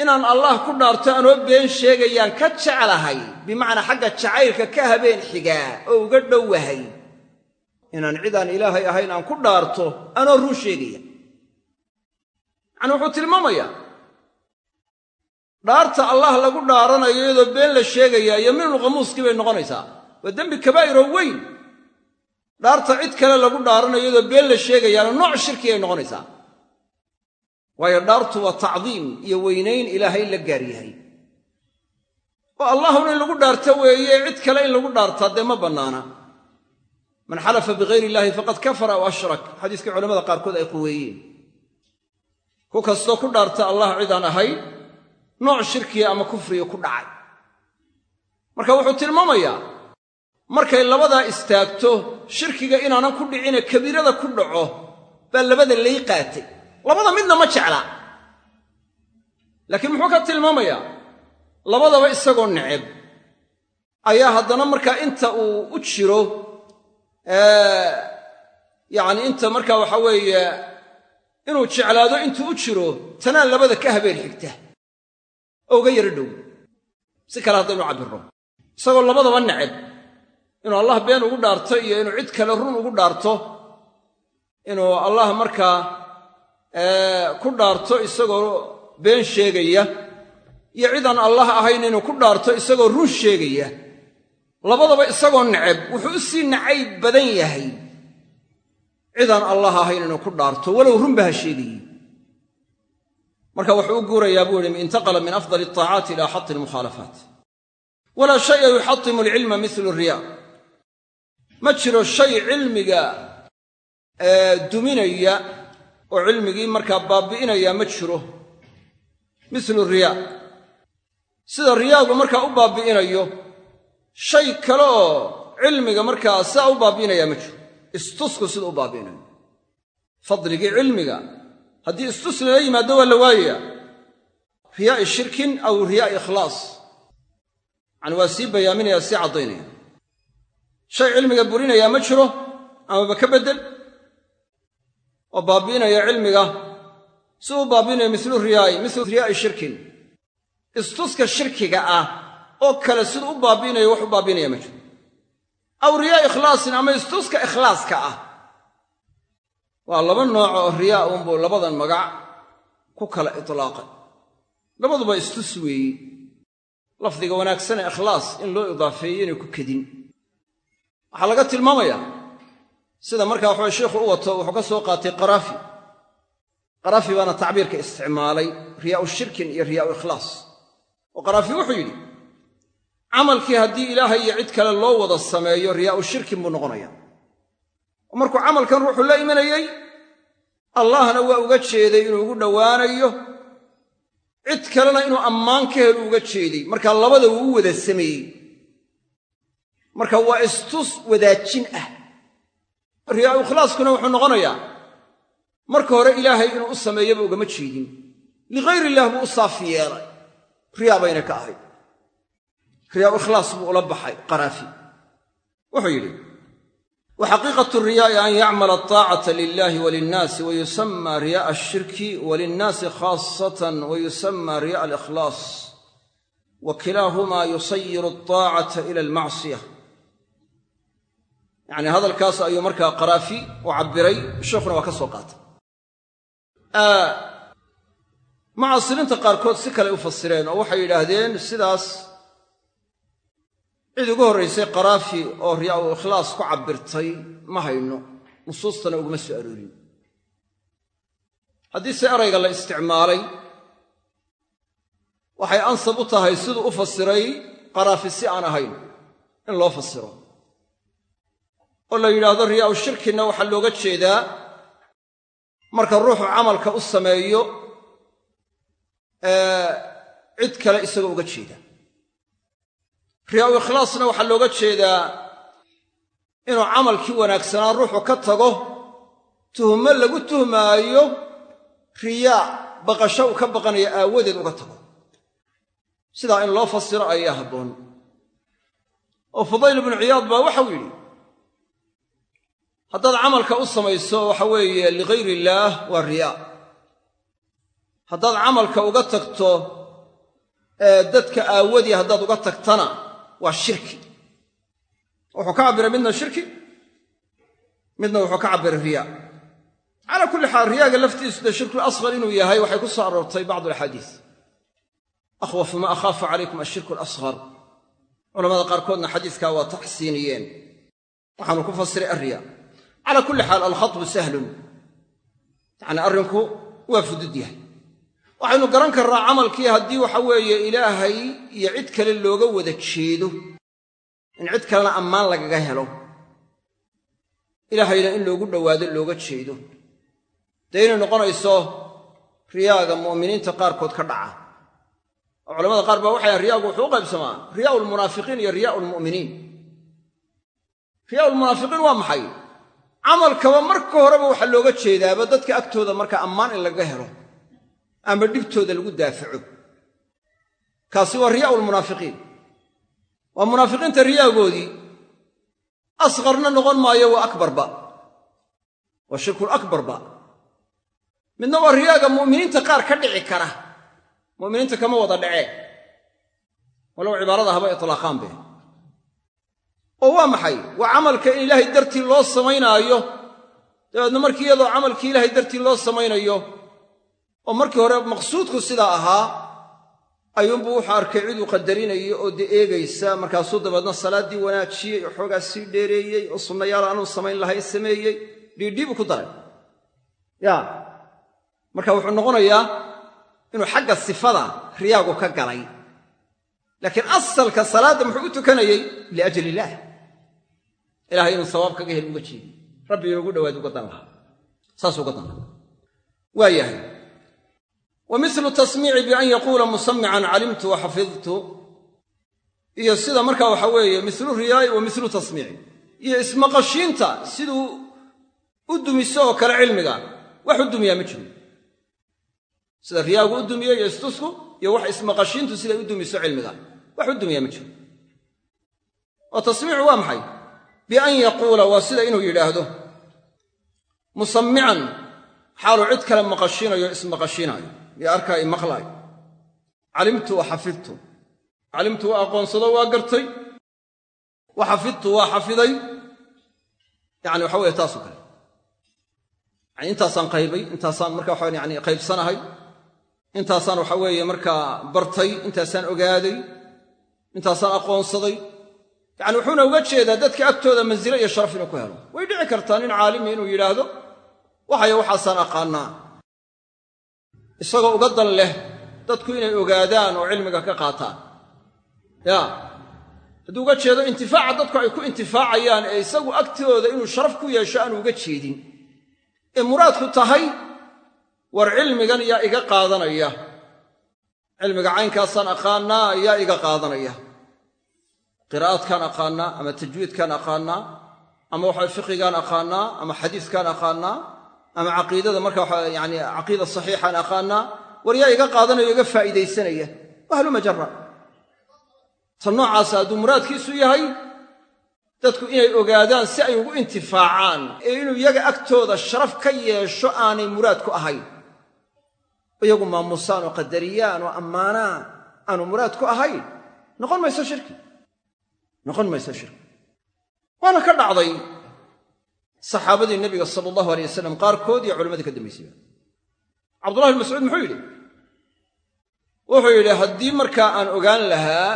inaan allah ku dhaarto anoo been sheegayaan ka jeclahay bimacnaa xagga jacaylka ka habeen xigaa oo uga dhowahay inaan cidaan ilaahay ahayn aan ku dhaarto anoo run sheegaya. Yacani wuxuu tilmaamayaa dhaarta allah lagu dhaaranayo iyadoo been la sheegayaa yamiinul khamuuskii bay noqonaysaa. Waa dembi kabaa'iroo weyn. Dhaarta cid kale lagu dhaaranayo iyadoo been la sheegayaana nooc shirkiyay noqonaysaa. Waayo dhaartu waa tacdiim iyo weynayn ilaahay la gaar yahay. Oo allahun in lagu dhaarto weeye cid kale in lagu dhaartaa dee ma bannaana man xalafa bigayr illaahi faqad kafara aw ashrak. Xadiiskii culamada qaarkood ay quweeyeen. Ku kastoo ku dhaarta allah cidaan ahayn nooc shirkiya ama kufriga ku dhacay. Marka wuxuu tilmaamayaa markay labadaa istaagto shirkiga inaanan ku dhicine kabiirada ku dhaco baa labada lay qaatay. Labada midna ma jecla. Laakiin muxuu ka tilmaamayaa labadaba isagoo neceb. Ayaa haddana markaa inta uu u jiro yacni inta markaa waxa weeye inuu jeclaado intuu u jiro tanaa labada ka habeen xigta. Oo uga yaro dhow. Si kale haddaynu cabbirro isagoo labadaba neceb. Inuu allah been ugu dhaarto iyo inuu cid kale run ugu dhaarto. Inuu allah markaa ku dhaarto isagoo been sheegaya. Iyo cidaan allah ahayn inuu ku dhaarto isagoo run sheegaya labadaba isagoo neceb wuxuu u sii nacayb badan yahay. Cidaan allah ahayn inuu ku dhaarto walow runba ha sheegaye marka wuxuu u guurayaa buu yihi intaqala min afdali altaacaati ila axati almukhaalafaat walaa shaya yuxatimu alcilma milu riya. Ma jiro shay cilmiga duminaya oo cilmigii markaa baabi'inaya ma jiro. Milu riyaa sida riyaagu markaa u baabi'inayo shay kale oo cilmiga markaa saa u baabi'inaya ma jiro. Istusku sida u baabi'inayo fadligii cilmiga haddii istus lala yimaado waa la waayaya riyaa'i shirkin aw riyaa'i ikhlaas. Yacani waa sii bayaaminaya sii caddaynaya. Shay cilmiga burinayaa ma jiro amaba ka beddel oo baabi'inaya cilmiga si uu baabi'inayo milu riyaa'i milu riyaa'i shirkin. Istuska shirkiga ah oo kale siduu u baabi'inayo wax u baabi'inaya ma jiro. Aw riyaa ikhlaasin ama istuska ikhlaaska ah. Waa laba nooc oo riyaa unbuu labadan magac ku kala itlaaqay. Labaduba istus weeyi. Lafdiga wanaagsane ikhlaas in loo idaafeeyo inay ku kedin. Waxaa laga tilmaamayaa sida markaa waxabay sheikhu u wato wuxuu ka soo qaatay qaraafi. Qaraafi baana tacbiirka isticmaalay riyaa'u shirkin iyo riyaa'u ikhlaas. Oo qaraafi wuxuu yidhi camalkii haddii ilaahay iyo cid kale loo wada sameeyo riyaa'u shirkin buu noqonaya. Oo markuu camalkan ruuxu la imanayey allahna waa uga jeeday inuu ugu dhowaanayo. Cid kalena inuu ammaan ka helu uga jeeday. Markaa labada wuu u wada sameeyey. Marka waa istus wadaajin ah. Riyaa'u ikhlaaskuna wuxuu noqonayaa marka hore ilaahay inuu u sameeyaba ugama jeedin. Ligayr illah buu u saafi yeelay. Riyaa bayna ka ahayd riyaa'u ikhlaas buu ula baxay qaraafi. Wuxuu yidhi wa xaqiiqatu riyaa'i an yacmala ataacata lilahi walinnaasi wayusama riya'a ashirki walinnaasi khaasatan wayusama riya'a alikhlaas wa kilaahumaa yusayiru altaacata ila almacsiya. Yacni hadalkaas ayuu markaa qaraafi u cabbiray sheikhuna waa ka soo qaatay. Mucaasiriinta qaarkood si kale u oo waxay yidhaahdeen cid ugu horraysay qaraafi oo riyaa'u ikhlaas ku cabbirtay ma hayno. Nusuustana uguma soo aroorin. Haddii se erayga la isticmaalay waxay ansab u tahay siduu u fasiray qaraafi si aan ahayn in loo fasiro. Oo la yidhaahdo riyaa'u shirkinna waxaa looga jeedaa marka ruuxu camalka u sameeyo cid kale isagoo uga jeeda riyaa'u ikhlaasna waxaa looga jeedaa inuu camalkii wanaagsanaa ruuxu ka tago tuhmo lagu tuhmaayo riyaa baqasho uu ka baqanayo aawadeed uga tago. Sidaa in loo fasiro ayaa habboon. Oo fudayl ibnu ciyaad baa waxau yidhi haddaad camalka u samayso waxa weeye ligayr illaah waa riyaa haddaad camalka uga tagto dadka aawadii haddaad uga tagtana waa shirki. Wuxuu ka cabbiray midna shirki midna wuxuu ka cabbiray riyaa calaa kulli xaal riyaaga laftiisu dee shirkul asqar inuu yahay waxay ku soo aroortay bacdu alxaadiis akhwafu maa akhaafu calaykum ashirku alasghar culamada qaarkoodna xadiiskaa waa taxsiiniyeen. Waxaanu ku fasiray arriyaa calaa kulli xaal alkhatbu sahlun. Yacni arrinku waa fudud yahay waxaynu garan karnaa camalkii haddii waxa weeye ilaahay iyo cid kale looga wada jeedo. In cid kalena ammaan lagaga helo. Ilaahayna in loogu dhowaado looga jeedo. Dee inay noqonayso riyaaga mu'miniinta qaarkood ka dhaca. Oo qaar baa waxay riyaagu wuxuu qaybsamaa. Riyaa'u lmunaafiqiin iyo riyaa'u lmu'miniin riyaa'u lmunaafiqiin waa maxay? Camalkaba marka horeba waxaa looga jeedaaba dadka agtooda marka ammaan in lagaga helo ama dhibtooda lagu daafaco. Kaasi waa riyaa'u lmunaafiqiin waa munaafiqiinta riyaagoodii asqarna noqon maayo waa akbarba. Waa shirkul akbarba. Midna waa riyaaga mu'miniinta qaar ka dhici kara. Mu'miniinta kama wada dhacee walow cibaarada haba itlaaqaan be oo waa maxay? Waa camalka in ilaahay dartii loo samaynaayo dabeedna markii iyadoo camalkii ilaahay dartii loo samaynayo oo markii hore maqsuudku sidaa ahaa ayuunbuu wuxuu arkay ciduu qadarinayo oo dee eegaysa markaasuu dabeedna salaaddii wanaajiyey oo xoogaa sii dheereeyey oo sunnayaal aanuu samayn lahayn sameeyey dhiidhii buu ku daray. Ya marka wuxuu noqonayaa inuu xagga sifada riyaagu ka galay. Laakiin asalka salaadda muxuu u tukanayey liajli illaah. Ilahay inuu sawaab kaga hel uga jeedi. Rabbi inuugu dhawaad uga dan lahaa. Saasuu uga dan lahaa waa yahay wa milu tasmiici bian yaquula musamican calimtu wa xafidtu. Iyo sida markaa waxa weeye milu riyaa'i wa milu tasmiici. Iyo ismaqashiinta siduu u dumiso oo kale cilmiga wax u dumiyaa ma jiro. Sida riyaagu u dumiyo iyo istusku iyo wax ismaqashiintu siday u dumiso cilmiga wax u dumiyaa ma jiro. Oo tasmiicu waa maxay? Bian yaquula waa sida inuu yidhaahdo. Musamican xaaluu cid kale maqashinayo ismaqashinaayo iyo arkaa i maqlaayo calimtu wa xafidtu. Calimtu waa aqoonsado waa gartay. Wa xafidtu waa xafiday. Yani waxa weye taasoo kale. Yani intaasaan qaybay intaasaan marka waxa yani qaybsanahay. Intaasaan waxa weeye markaa bartay intaasaan ogaaday. Intaasaan aqoonsaday. Yani wuxuuna uga jeedaa dadka agtooda mansilo iyo sharaf inuu ku helo. Way dhici kartaa nin caalimi inuu yidhaahdo. Waxaya waxaasaan aqaannaa isagoo uga dan leh dadku inay ogaadaan oo cilmiga ka qaataan. Ya. Hadduu uga jeedo intifaaca dadku ay ku intifaacayaan ee isagu agtooda inuu sharaf ku yeesho aanu uga jeedin. Ee muraadku tahay war cilmigan yaa iga qaadanaya. Cilmiga caynkaasaan aqaannaa yaa iga qaadanaya. Qiraa'adkaan aqaannaa ama tajwiidkaan aqaannaa ama waxa fiqigaan aqaannaa ama xadiiskaan aqaannaa ama caqiidada marka waxa yani caqiida saxiixaan aqaannaa war yaa iga qaadanaya o iga faa'iidaysanaya. Ahlu majara tan noocaasa hadduu muraadkiisu yahay dadku inay ogaadaan si ay ugu intifaacaan ee inuu iyaga agtooda sharaf ka yeesho aanay muraad ku ahayn. Iyagu maamusaan oo qadariyaan oo ammaanaan aanu muraad ku ahayn. Noqon mayso shirki. Noqon mayso shirki. Waana ka dhacday saxaabadii nebiga sala allahu alay wasalam qaarkood iyo culammadii ka dambaysayba cabdullahi bn mascuud muxuu yidhi wuxuu yidhi haddii markaa aan ogaan lahaa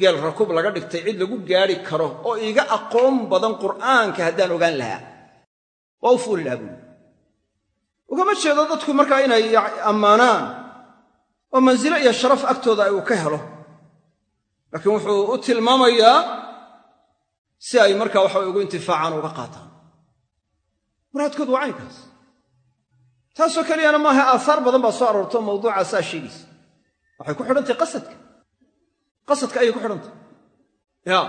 geel rakub laga dhigtay cid lagu gaadhi karo oo iiga aqoon badan qur'aanka haddaan ogaan lahaa. Waa u fuuli lahaa buuli ugama jeedo dadku markaa inay ammaanaan oo mansilo iyo sharaf agtooda uu ka helo. Laakiin wuxuu u tilmaamayaa si ay markaa waxabay ugu intifaacaan uga qaataan. Muraadkood waa caynkaas. Taasoo keliyana maaha aahaar badan baa soo aroorto mawduucaasaa sheegaysa waxay ku xidhantahy qasadka. Qasadka ayay ku xidhantahy ya.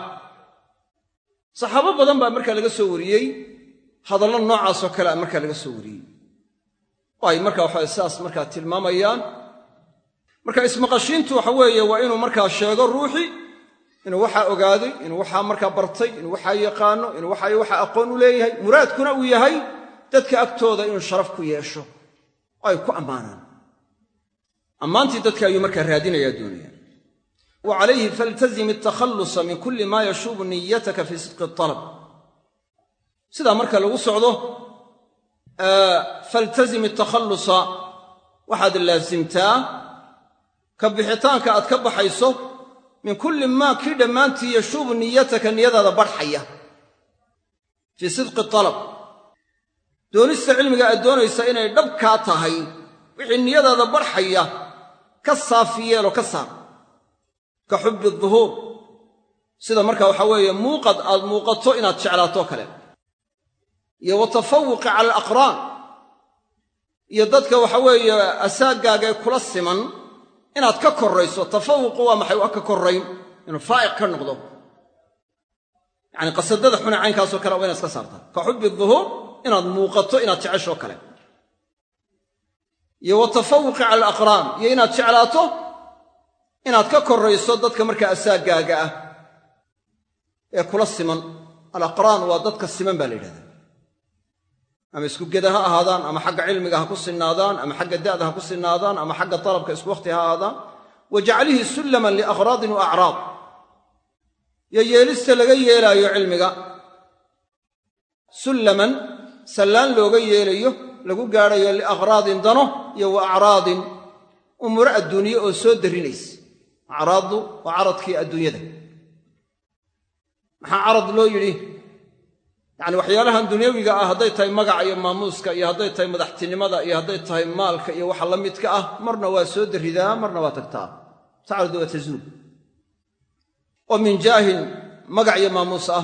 Saxaabo badan baa markaa laga soo wariyey hadallo noocaasoo kale a markaa laga soo wariyey. Ay markaa waxaa sidaas markaa tilmaamayaan. Marka ismaqashiintu waxa weeye waa inuu markaa sheego ruuxii inuu waxaa ogaaday inuu waxaa markaa bartay inuu waxaa yaqaano inuu waxay waxaa aqoon u leeyahay. Muraadkuna uu yahay dadka agtooda inuu sharaf ku yeesho. Oo ay ku ammaanaan. Ammaantii dadka ayuu markaa raadinayaa doonaya. Wa calayhi faltazim altakhallusa min kulli maa yashuubu niyataka fii sidqi alab sidaa marka lagu socdo faltazim altakhallusa waxaad laasimtaa ka bixitaanka aad ka baxayso min kulli maa kii dhammaantii yashuubu niyataka niyadaada barxaya. Fii sidqi alab doonista cilmiga aad doonaysa inay dhabkaa tahay wixii niyadaada barxaya ka saafi yeelo ka saar ka xubbi duhuur. Sida marka waxaa weeye muuqad aad muuqato inaad jeclaatoo kale. Iyo wa tafawuqi cala alaqraan iyo dadka waxa weeye asaaggaaga ee kula siman inaad ka korrayso tafawuqu waa maxay? Waa ka korrayn. Inuu faa'iq ka noqdo. Yacani qasadada xune caynkaasoo kale waa inaad iska saartaa. Ka xubbi duhuur inaad muuqato inaad jeceshoo kale. Iyo wa tafawuqi cala alaqraan iyo inaad jeclaato inaad ka korrayso dadka markaa asaaggaaga ah ee kula siman. Alaqraan waa dadka siman baa la yidhahdaa ama isku geda ha ahaadaan ama xagga cilmiga ha ku sinnaadaan ama xagga da'da ha ku sinnaadaan ama xagga dalabka isku wakhti ha ahaadaan wa jaclihi sullaman liakhraadin wa acraad iyo yeelista laga yeelaayo cilmiga. Sullaman sallaan looga yeelayo lagu gaadhayo liakhraadin dano iyo wa acraadin umuro adduunye oo soo darrinaysa acraaddu waa caradkii adduunyada. Maxaa carad loo yidhi yacani waxyaalahan dunyawiga ah hadday tahay magaca iyo maamuuska iyo hadday tahay madaxtinimada iyo hadday tahay maalka iyo waxa la midka ah marna waa soo darridaa marna waa tagtaa. Tacradu waa tazuul oo min jaahin magac iyo maamuus ah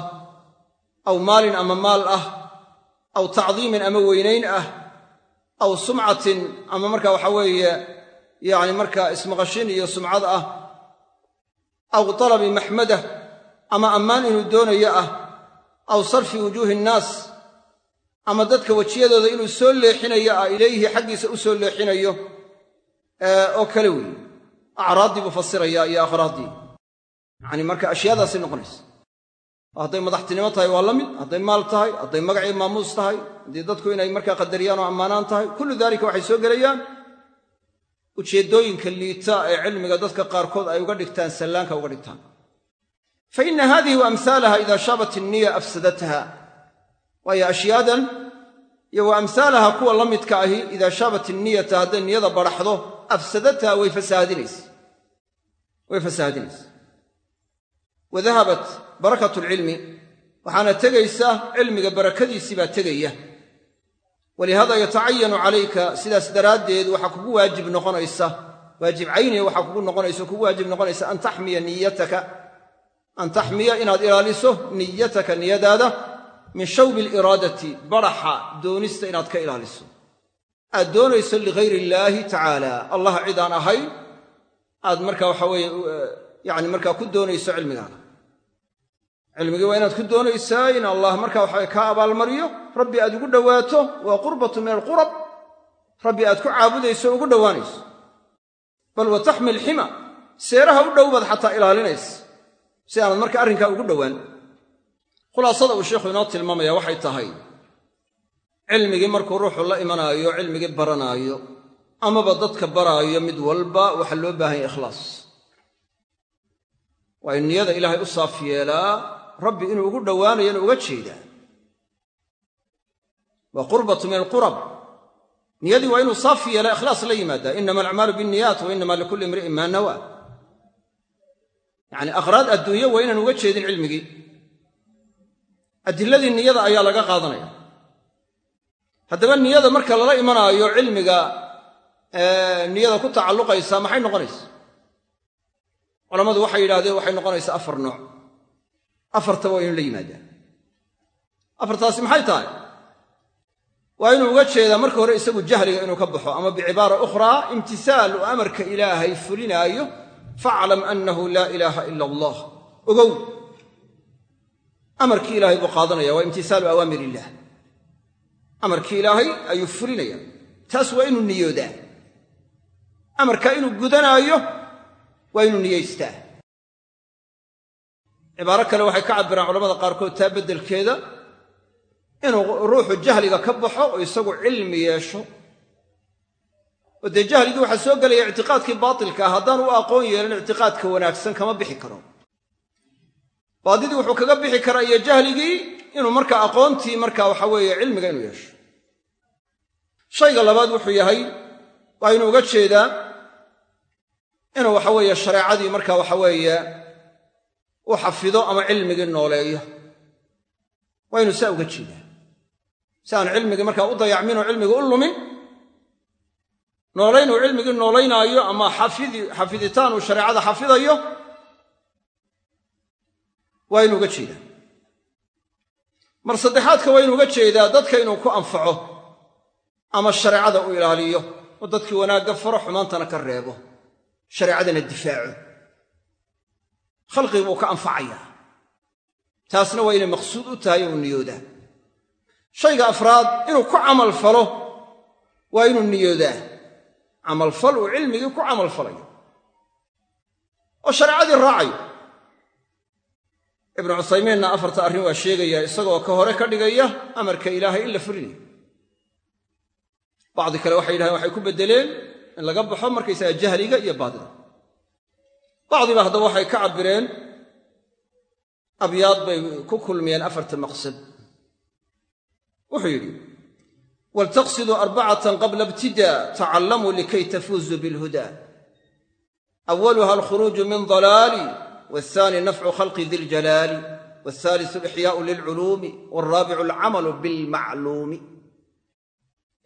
aw maalin ama maal ah aw tacdiimin ama weynayn ah aw sumcatin ama marka waxa weeye yacni markaa ismaqashin iyo sumcad ah aw talabi maxmadah ama ammaan inuu doonayo ah aw sarfi wujuuhi innaas ama dadka wejiyadooda inuu soo leexinayo ah ilayhi xaggiisa u soo leexinayo oo kale weeye. Acraaddii buu fasirayaa iyo akhraaddii yacani marka ashyaadaasay noqonaysa. Hadday madaxtinimo tahay waa la mid hadday maal tahay hadday magacii maamuus tahay haddii dadku inay markaa qadariyaan oo ammaanaan tahay kullu daalika waxay soo gelayaan. Ujeeddooyinka liita ee cilmiga dadka qaarkood ay uga dhigtaan sallaanka uga dhigtaan fa inna haadihi wa amhaalaha idaa shaabat inniya afsadatha waayo ashyaadan iyo wa amhaalaha kuwa la midka ahi idaa shaabat inniyata hadday niyada baraxdo afsadatha way fasaahadinaysa wa dahabat barakatu alcilmi waxaana tegaysa cilmiga barakadiisii baa tegaya. Walihaada yatacayanu calayka sidaas daraaddeed waxaa kugu waajib noqonaysa waajib cayniya waxaa kugu noqonaysa kugu waajib noqonaysa an taxmiya niyataka an taxmiya inaad ilaaliso niyataka niyadaada min shawbi aliraadati baraxa doonista inaad ka ilaaliso aad doonayso ligayr illaahi tacaala allah cid aan ahayn aad marka waxa weeye yani markaa ku doonayso cilmigaada cilmigii waa inaad ku doonaysaa in allah marka waxa kaa abaalmariyo rabbi aad ugu dhowaato waa qurbatu min alqurab rabbi aad ku caabudayso ugu dhowaanayso bal wa taxmil xima seeraha u dhow baad xataa ilaalinaysa si aanad marka arrinkaa ugu dhowaan khulaasada uu sheikhu inoo tilmaamaya waxay tahay cilmigii markuu ruuxu la imanaayo cilmigii baranaayo amaba dadka baraayo mid walba waxaa loo baahanya ikhlaas. Waa in niyada ilaahay u saaf yeelaa rabbi inuu ugu dhowaanayo inu uga jeedaa. Waa qurbatu min alqurab. Niyadii waa inuu saaf yeelaa ikhlaas la yimaadaa. Inama alacmaalu binniyaat wa inama likulli imri'in maa nawaa yacni aqhraad adduunye waa inaan uga jeedin cilmigii. Adiladii niyada ayaa laga qaadanaya. Haddaba niyada marka lala imanaayo cilmiga niyada ku tacalluqaysa maxay noqonaysa? Culammadu waxay yidhahdeen waxay noqonaysaa afar nooc. Afartaba waa inu la yimaadaa. Afartaasi maxay tahay? Waa inuu uga jeedaa marka hore isagu jahliga inuu ka baxo ama bicibaara ukhraa imtisaal uu amarka ilaahay fulinaayo faclam annahu laa ilaaha ila allah ogow amarkii ilaahay buu qaadanaya waa imtisaalu awaamir illaah amarkii ilaahay ayuu fulinaya taas waa inuu niyoodaa amarkaa inuu gudanaayo waa inuu niyaystaa cibaaro kale waxay ka cabbiraan culamada qaarkood taa beddelkeeda inuu ruuxu jahliga ka baxo oo isagu cilmi yeesho oo dee jahligii waxaa soo gelaya ictiqaadkii baatilka ah haddaan u aqoon yeelin ictiqaadka wanaagsan kama bixi karo. Baadidii wuxuu kaga bixi karaa iyo jahligii inuu markaa aqoontii markaa waxa weeye cilmiga inuu yeesho. Shayga labaad wuxuu yahay waa inuu uga jeedaa inuu waxa weeye shareecadii marka waxa weeye u xafido ama cilmigii nooleeyo. Waa inuu saa uga jeedaa. Si aan cilmigii markaa u dayacmin oo cilmigii u lumin noolayn uu cilmigii noolaynaayo ama xafiditaan uu shareecada xafidayo waa inuu uga jeedaa mar saddexaadka waa inuu uga jeedaa dadka inuu ku anfaco ama shareecada u ilaaliyo oo dadkii wanaagga faro xumaantana ka reebo shareecadana difaaco. Khalqigi buu ka anfacayaa. Taasna waa inay maqsuud u tahay oo niyoodaa shayga afraad inuu ku camal falo waa inuu niyoodaa camalfal uu cilmigii ku camal falayo. Oo shareecadii raacayo. Ibnu cuthaymiinna afarta arrin waa sheegaya isagoo ka hore ka dhigaya amarka ilaahay in la fulinayo bacdi kale waxay yidhahdeen waxay ku beddeleen in laga baxo markaysaga jahliga iyo baadida. Bacdiba haddaba waxay ka cabbireen abyaad bay ku kulmiyeen afarta maqsad. Wuxuu yidhi waltaqsiduu arbacatan qabla ibtida tacallamuu likay tafuuzuu bilhuda awaluha alkhuruuju min dalaali wathani nafcu khalqi di ljalaali wathalisu alixyaau lilculuumi walraabicu alcamalu bilmacluumi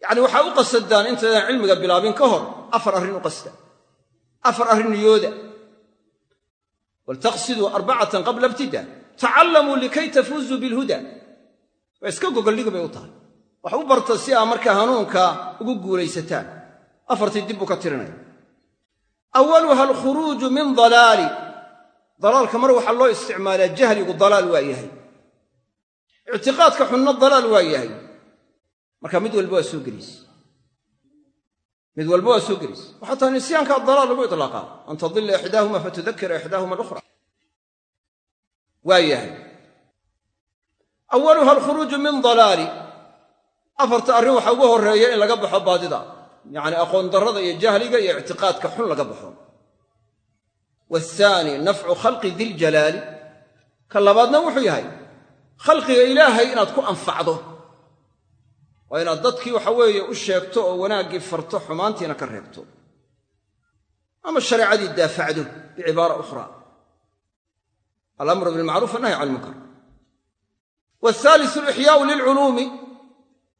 yacni waxaa u qasadaan intaydaan cilmiga bilaabin ka hor afar arrin u qasda. Afar arrin niyooda waltaqsiduu arbacatan qabla ibtida tacallamuu likay tafuuzuu bilhuda waa iska gogoldhigi bay u tahay wax u barta si aa markaa hanuunka ugu guulaysataan. Afartii dib buu ka tirinaya awaluha alkhuruuju min dalaali. Dalaalka mar waxaa loo isticmaalaa jahligu dalaal waa yahay. Ictiqaadka xunno dalaal waa yahay. Marka mid walba waa soo gelaysa mid walba waa soo gelaysa waxaa tahay nisyaanka dalaal lagu itlaaqaa. An tadilla ixdaahuma fatudakira ixdaahuma alukhra. Waa yahay. Awaluha alkhuruuju min dalaali afarta arrin waxaa ugu horreeya in laga baxo baadida. Yacni aqoon darrada iyo jahliga iyo ictiqaadka xun laga baxo. Waathaani nafcu khalqi diljalaali ka labaadna wuxuu yahay khalqiga ilaahay inaad ku anfacdo. Waa inaad dadkii waxa weeye u sheegto oo wanaaggii farto xumaantiina ka reebto. Ama shareecadii daafacdo bicibaara ukhraa alamru bilmacruuf annahy can ilmunkar waathaalisu alixyaau lilculuumi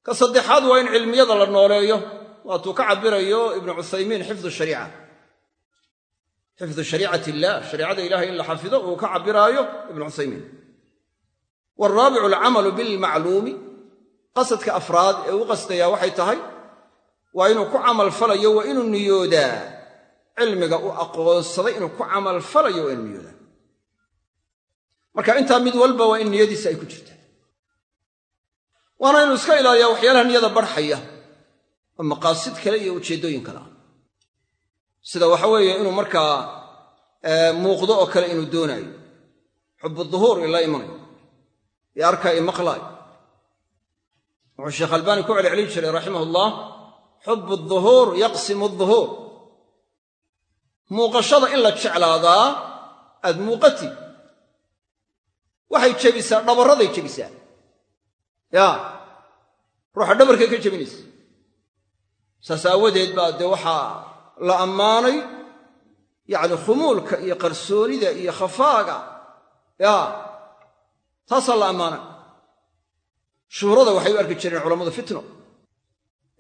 ka saddexaad waa in cilmiyada la nooleeyo. Waatuu ka cabirayo ibnu cuthaymiin xifdu shariica. Xifdu shariicati illaah shareicada ilahay in la xafido uu ka cabiraayo ibnu cuthaymiin. Waalraabicu alcamalu bilmacluumi. Qasadka afraad ee u qastayaa waxay tahay waa inuu ku camalfalayo waa inuu niyoodaa. Cilmiga u aqoonsaday inuu ku camalfalayo waa inuu niyoodaa. Marka intaa mid walba waa in niyadiisa ay ku jirtaa waana inuu iska ilaaliyaa waxyaalaha niyada barxaya. Oo maqaasid kale iyo ujeeddooyin kale. Ah sida waxa weeye inuu markaa muuqdo oo kale inuu doonaayo xubu duhuur ila imanayo. Iyo arkaa i maqlaayo. Wuxuu sheekh albaani ku celcelin jiray raximah ullah xubu duhuur yaqsimu duhuur. Muuqashada in la jeclaadaa aad muuqati. Waxay jebisaa dhabarraday jebisaa yaa ruuxa dhabarkay ka jebinaysa. Saas aawadeed baa dee waxaa la ammaanay yacni khumuulka iyo qarsoonida iyo khafaaga. Yaa taasaa la ammaanay. Shuhrada waxay u arki jireen culammadu fitno.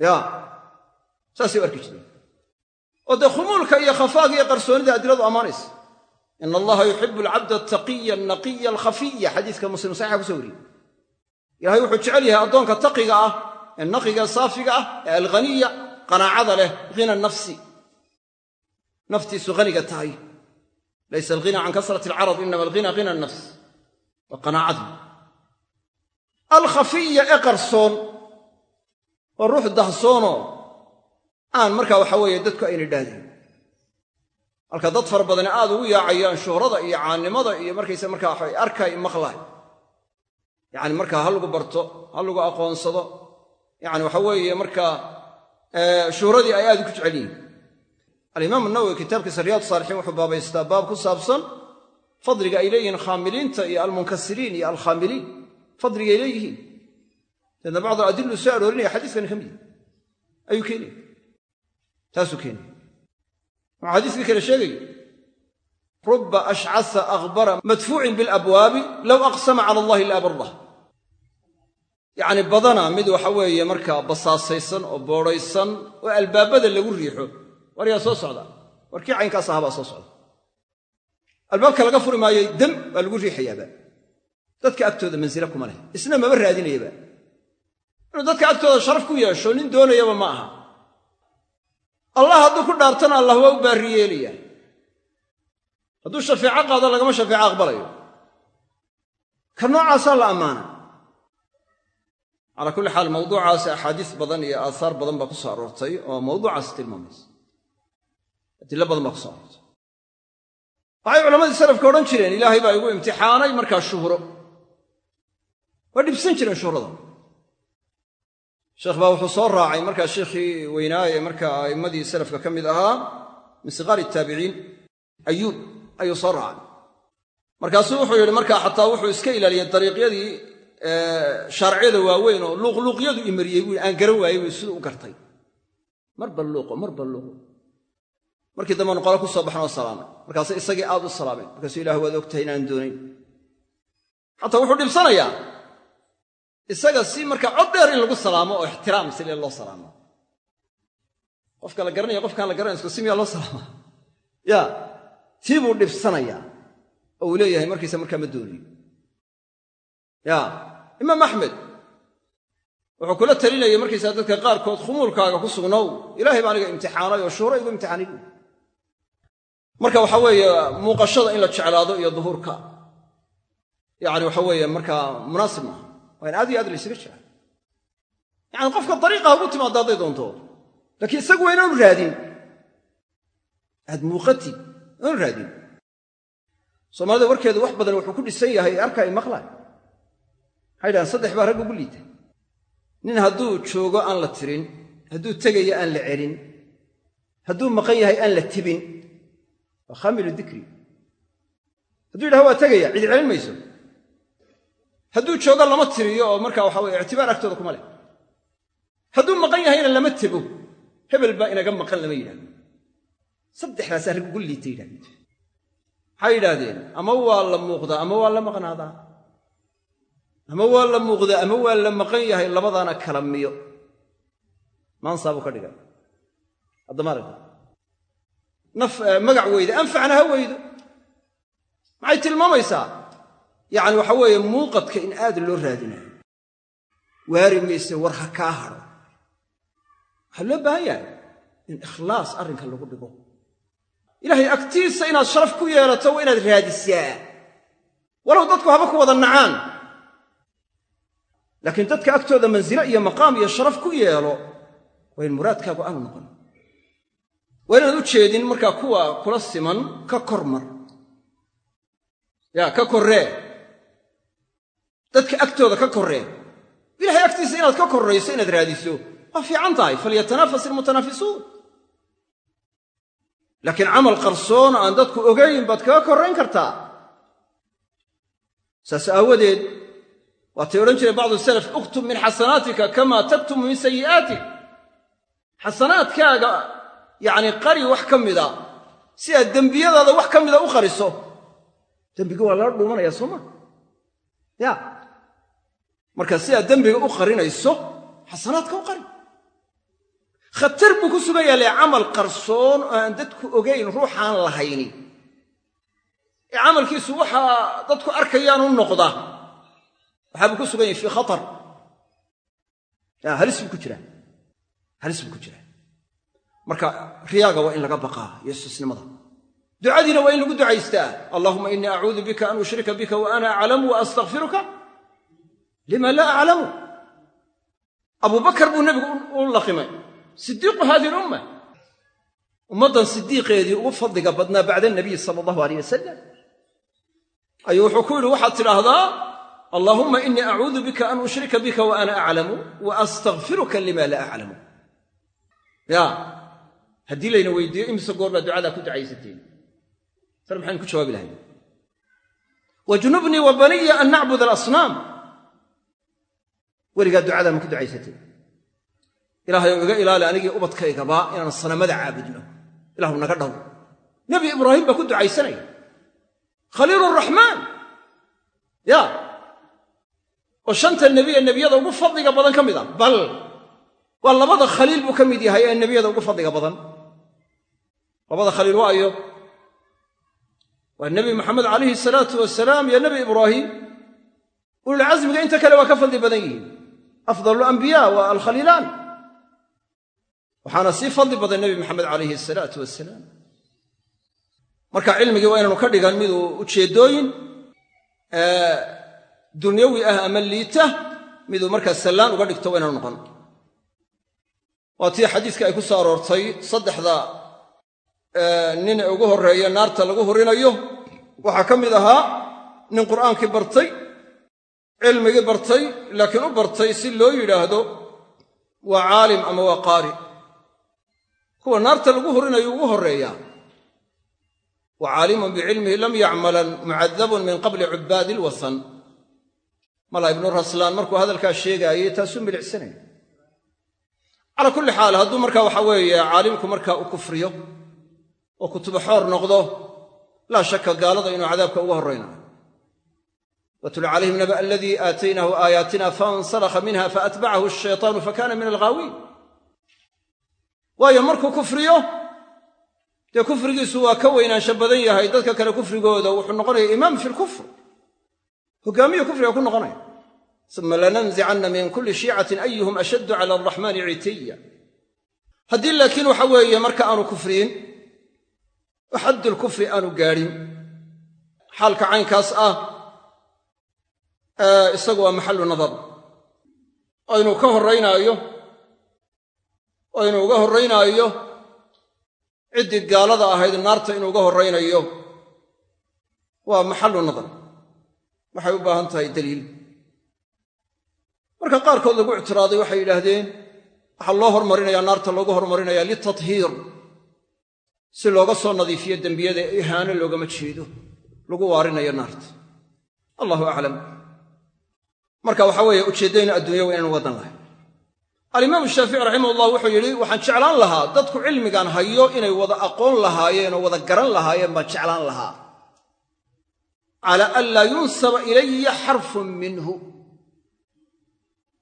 Ya saasay u arki jireen. Oo dee khumuulka iyo khafaaga iyo qarsoonida adiladu ammaanaysa. Ina allaha yuxibu alcabda altaqiya alnaqiya alkhafiya. Xadiiska muslim saxixa kuso wariyey. Ilahay wuxuu jecel yahay addoonka taqiga ah ee naqiga saafiga ah ee alghaniya qanaacada leh hina nafsi. Naftiisu haniga tahay. Laysa alghina can kasrati alcarad inama alghina hina nafs. Waa qanaacadu alkhafiya ee qarsoon waa ruux dahsoonoo aan markaa waxa weeye dadku ayna dhaadin halka dad fara badani aad ugu yaacayaan shuhrada iyo caannimada iyo markaysa markaa waxa arkay maqlaay. Yacni markaa ha lagu barto ha lagu aqoonsado yacni waxa weeye markaa shuhradii ay aad ku jecel yihiin alimaam nawowi kitaabkiisa riyaad saalixiin wuxuu baabaystaa baab ku saabsan fadliga ay leeyihiin khaamiliinta iyo almunkasiriin iyo alkhaamiliin. Fadligay leeyihiin. Deedna bacd adilu soo aroorinaya xadiiskani ka mid ayuu keenaya taasuu keenaya wuxuu xadiiskii kale sheegaya ruba ashcasa akhbara madfuucin bilabwaabi low aqsama cala allahi la abardah yacni badana mid waxa weeye markaa basaasaysan oo boodhaysan oo albaabada lagu riixo war soo socda. Warkii caynkaas ahabaa soo socda. Albaabka laga furi maayey dam baa lagu riixayaaba dadka agtooda mansile kuma leh. Isna maba raadinayaba inuu dadka agtooda sharaf ku yeesho nin doonayaba ma aha. Allah hadduu ku dhaartana allah waa u baarri yeelayaa hadduu shafeeco qaado lagama shafeeco aqbalayo. Ka noocaasaa la ammaana calaa kulli xaal mawduucaasi axaadiis badan iyo aahaar badan baa ku soo aroortay oo mawduucaasi tilmaamaysa. Adilo badan baa ku soo aroortay. Waxay culammadii salafka odhan jireen ilaahay baa igu imtixaanay markaa shuhro. Waa dhibsan jireen shuhrada. Sheekh baa wuxuu soo raacay markaa sheikhii weynaaye markaa a'immadii salafka ka mid ahaa min siqaari taabiciin ayuub ayuu soo raacay. Markaasuu wuxuu yidhi markaa wuxuu iska ilaaliyey shaarciyada waaweyn oo luuqluuqyadu imariyey buu aan garan waayey buu siduu u gartay. Marba luuqo marba luuqo markii dambanu qolo ku soo baxna oo salaamay. Markaase isagii aad u salaameen markaasuu ilah waad ogtahay inaan doonayn xataa wuxuu dhibsanayaa. Isaga si markaa cod dheer in lagu salaamo oo ixtiraam si lee loo salaamo. Qofka la garanaya qofkaan la garanay isku si miyaa loo salaama ya tii buu dhibsanayaa. Oo uu leeyahay markiisa markaa ma doonayo ya imaam axmed wuxuu kula talinayay markaysaa dadka qaarkood khumuulkaaga ku sugnow ilaahay baa aniga imtixaanay oo shuhro igu imtixaanay bu marka waxa weeye muuqashada in la jeclaado iyo duhuurka yacni waxa weeye markaa munaasib maaha. Waa in aad iyo aad la ysaga jira. Yacani qofka dariiqa hagu timaada hadday doonto. Laakiin isagu waa inaanu raadin. Aad muuqatid inaanu raadin. Soomaalida warkeedu wax badan wuxuu ku dhisan yahay arka i maqlaay waxay dhahaan saddex baa ragga ugu liita nin hadduu joogo aan la tirin hadduu tegayo aan la celin hadduu maqan yahay aan la tibin waa khaamilu dikri. Hadduu yidhaha waa tegaya cidi celin mayso. Hadduu joogo lama tiriyo oo markaa waxa weye ictibaar agtooda kuma leh. Hadduu maqan yahayna lama tebo hebel baa inaga maqan lama yidhahdo saddexdaasaa rag ugu liita yidhahdeen. Maxay yidhaahdeen? Ama waa la muuqdaa ama waa la maqnaadaa ama waa la muuqdaa ama waa la maqan yahay labadaana kala miyo. Maansaabuu ka dhigay naf magac weyda anfacna ha weydo. Maxay tilmaamaysaa? Yacni waxa weeye muuqadka in aad loo raadinayo. Waari mayse war ha kaa hadho waxaa loo baahan yahay? In ikhlaas arrinka lagu dhigo. Ilaahay agtiisa inaad sharaf ku yeelato waa inaad raadisaa walow dadku haba ku wada nacaan laakiin dadka agtooda mansilo iyo maqaam iyo sharaf ku yeelo waa in muraadkaagu aanu noqon. Waa inaad u jeedin markaa kuwa kula siman ka kormar yaa ka korree dadka agtooda ka korree ilahay agtiisa inaad ka korrayso inaad raadiso waa fiican tahay. Falyatanafas ilmutanaafisuun laakiin camal qarsoon aan dadku ogayn baad kaga korrayn kartaa. Saas aawadeed waatay odhan jireen bacdu salaf uktub min xasanaatika kamaa taktumu min sayi'aatik xasanaadkaaga yacni qari wax ka mida si aad dembiyadaada wax ka mida u qariso dembiga waa lala dhuumanaya soo ma? Ya. Marka si aad dembiga u qarinayso xasanaadka u qari khatar buu ku sugan yahay camal qarsoon oo aan dadku ogayn ruuxaan lahayni ee camalkiisu waxaa dadku arkayaan u noqda waxaabuu ku sugan yahay fii khatar. Halis buu ku jiraa. Halis buu ku jiraa. Marka riyaaga waa in laga baqaa iyo istisnimada ducadiina waa in lagu ducaystaa. Allahuma inii acuudu bika an ushrika bika wa ana aclamu wa astakfiruka lima laa aclamu abubakar buu nebigu u laqimay. Sidiiqu hadihi lumma ummaddan sidiiqeedii ugu fadliga badnaa bacda nabiy sala allahu aleyh wasalam ayuu wuxuu ku yidhi waxaad tidhaahdaa allaahumma inii acuudu bika an ushrika bika wa ana aclamu wa astakfiruka lima laa aclamu ya haddii layna weydiiyo imise goor baa ducadaa ku ducaysateen sar maxaynu ku jawaabi lahay wajnubnii wa baniya an nacbud alasnaam. Weligaa ducadaa ma ku ducaysateen ilaahayow iga ilaali anigii ubadkaygaba inaan sanamada caabudno ilahu naga dhow. Nebi ibraahim baa ku ducaysanaya. Khaliilu raxmaan ya oo shanta nebiye nebiyada ugu fadliga badan ka mid a bal waa labada khaliil buu ka mid yahay ee nebiyada ugu fadliga badan. Labada khaliil waayo waa nebi maxamed calayhi salaatu wasalaam iyo nebi ibraahim. Ululcasmiga inta kale waa ka fadli badan yihiin. Afdal alambiya waa alkhaliilaan. Waxaana sii fadli badan nebi maxamed calayhi asalaatu wasalaam marka cilmigii waa inaynu ka dhigan miduu ujeeddooyin dunyawi ah ama liita miduu markaa sallaan uga dhigto inaynu noqon. Waa tii xadiiska ay ku soo aroortay saddexda nin ee ugu horreeya naarta lagu horinayo waxaa ka mid ahaa nin qur'aankii bartay cilmigii bartay laakiin u bartay si loo yidhaahdo waa caalim ama waa qaari. Kuwa naarta lagu horinayo ugu horreeyaa wa caalimun bicilmihi lam yacmalan mucadabun min qabli cubbaadi ilwasan mala ibnu raslaan markuu hadalkaa sheegaayey taasuu milicsanaya calaa kulli xaal hadduu marka waxa weeye caalimku markaa u kufriyo oo kutuba xoor noqdo laa shaka gaalada inuu cadaabka uga horraynayo watlu calayhim naba aladii aataynaahu aayaatina fainsalakha minha faatbacahu ashaytaanu fakana min alghaawiin waayo markuu kufriyo dee kufrigiisu waa ka weynaansha badan yahay. Dadka kale kufrigooda wuxuu noqonaya imaam fi lkufr hogaamiyu kufriga ku noqonaya uma lananzicanna min kulli shiicatin ayuhum ashaddu cala araxmaani citiya haddii laakiin waxa weeye marka aanu kufriyin oo xaddulkufri aanu gaadhin xaalka caynkaas ah isagu waa maxallu nadar oo inuu ka horraynaayo oo inuu uga horraynaayo ciddii gaalada ahayd naarta inuu uga horraynayo waa maxallu nadar waxay u baahan tahay daliil marka qaarkood lagu ictiraaday waxay yidhaahdeen waxaa loo hormarinayaa naarta loogu hormarinayaa litathiir si looga soo nadiifiyo dembiyada ihaano loogama jeedo. Lagu waarinayo naarta. Allahu aclam. Marka waxa weeye ujeeddayna adduunya waa inaan wadan lahay alimaamu shaafici raximahullah wuxuu yidhi waxaan jeclaan lahaa dadku cilmigan hayo inay wada aqoon lahaayeen oo wada garan lahaayeen baan jeclaan lahaa. Calaa an laa yunsaba ilaya xarfun minhu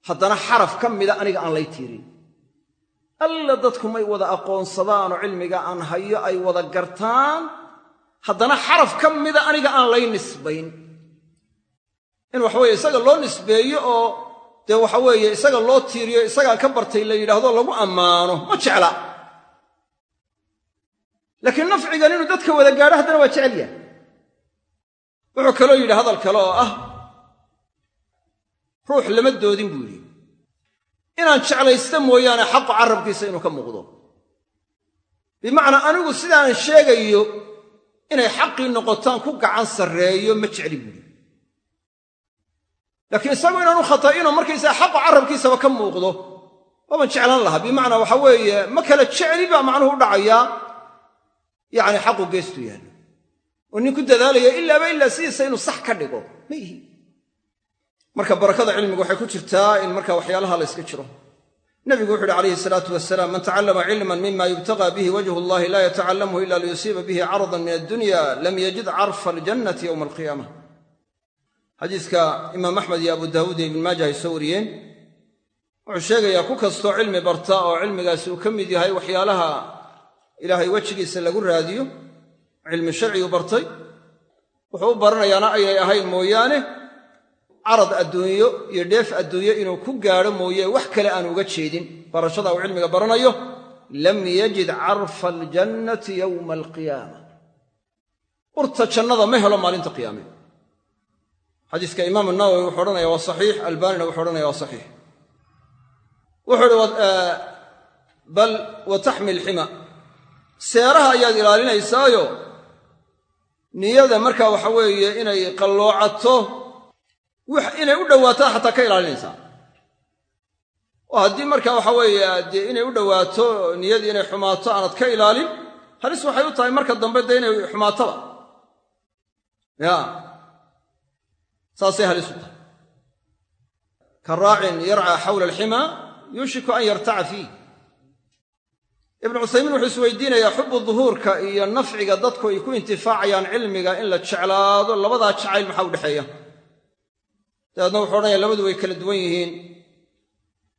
haddana xaraf ka mida aniga aan lay tiirin. Alla dadku may wada aqoonsadaanoo cilmiga aan hayo ay wada gartaan. Haddana xaraf ka mida aniga aan lay nisbayn. In waxaweye isaga loo nisbeeyo oo dee waxa weeye isaga loo tiiriyo isagaa ka bartay la yidhaahdo lagu ammaano ma jecla. Laakiin nafcigan inuu dadka wada gaadho haddana waa jecel yahay. Wuxuu kaloo yidhi hadal kale oo ah ruux lama doodin buu yidhi. Inaan jeclaysta mooyaane xaqu carabkiisa inuu ka muuqdo. Bimacnaa anigu sidaan sheegayo inay xaqii noqotaan ku gacan sarreeyo ma jecli buuhi laakiin isagu inaanu khata'inoo markaysaa xaqu carabkiisaba ka muuqdo waaban jeclaan lahaa. Bimacnaa waxa weeye ma kala jecli baa macnuhu u dhacayaa yacni xaqu geestu yaallo oo nin ku dadaalaya ilaaba ilaa sidiisa inuu sax ka dhigo. Ma ihi marka barakada cilmigu waxay ku jirtaa in marka waxyaalaha la yska jiro. Nebigu wuxu uhi calayhi salaatu wasalaam man tacallama cilman mima yubtagaa bihi wajhu allahi laa yatacallamuhu ila liyusiiba bihi caradan min addunya lam yajid carfa aljannati yowma alqiyaama xadiiska imaam axmed iyo abu daawuud iyo ibn maaja ay soo wariyeen. Wuxuu sheegayaa ku kastoo cilmi barta oo cilmigaasi uu ka mid yahay waxyaalaha ilaahay wejigiisa lagu raadiyo cilmi sharcigu bartay wuxuu u baranayaana aynay ahayn mooyaane carad adduunyo iyo dheef adduunyo inuu ku gaadho mooye wax kale aan uga jeedin. Barashada uu cilmiga baranayo lam yajid carfa aljannati yowma alqiyaama. Urta jannada ma helo maalinta qiyaame. Xadiiska imaam nawowi wuxuu odhanaya waa saxiix albaanina wuxuu odhanaya waa saxiix. Wuxuu uhi bal wa taxmil xima. Seeraha ayaad ilaalinaysaayo? Niyada markaa waxa weeye inay qalloocato inay u dhowaataa xataa ka ilaalinaysaa oo haddii marka waxa weeye dee inay u dhowaato niyadii inay xumaato aanad ka ilaalin halis waxay u tahay marka dambe dee inay xumaatoba ya. Saasay halis u tahay. Ka raacin yarcaa xawla alximaa yuushiku an yartaca fiih. Ibnu cuthaymiin wuxuu isweydiinayaa xubu duhuurka iyo nafciga dadku ay ku intifaacayaan cilmiga in la jeclaado labadaa jacayl maxaa u dhexeeya dabeedna wuxuu odhanaya labadu way kala duwan yihiin.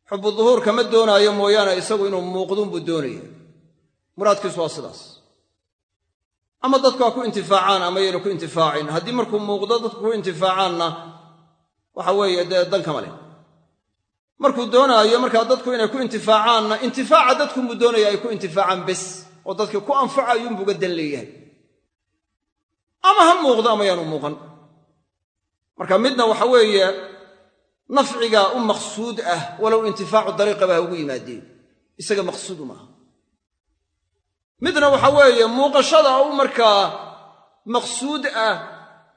Xubu duhuurka doonaayo mooyaane isagu inuu muuqduunbuu doonaya muraadkiisu waa sidaas. Ama dadku ha ku intifaacaan ama yayna ku intifaacin. Haddii markuu muuqdo dadku ku intifaacaanna waxa weeye dee dankama leh. Markuu doonaayo markaa dadku inay ku intifaacaanna intifaaca dadkunbuu doonaya ay ku intifaacaan bes oo dadkii ku anfacayuunbuuga dan leeyahay. Ama ha muuqdo ama yaanu muuqan marka midna waxa weeye nafciga u maqsuud ah walow intifaacu dariiqaba ugu yimaadeen. Isaga maqsuudu maaha. Midna waxa weeye muuqashada u markaa maqsuud ah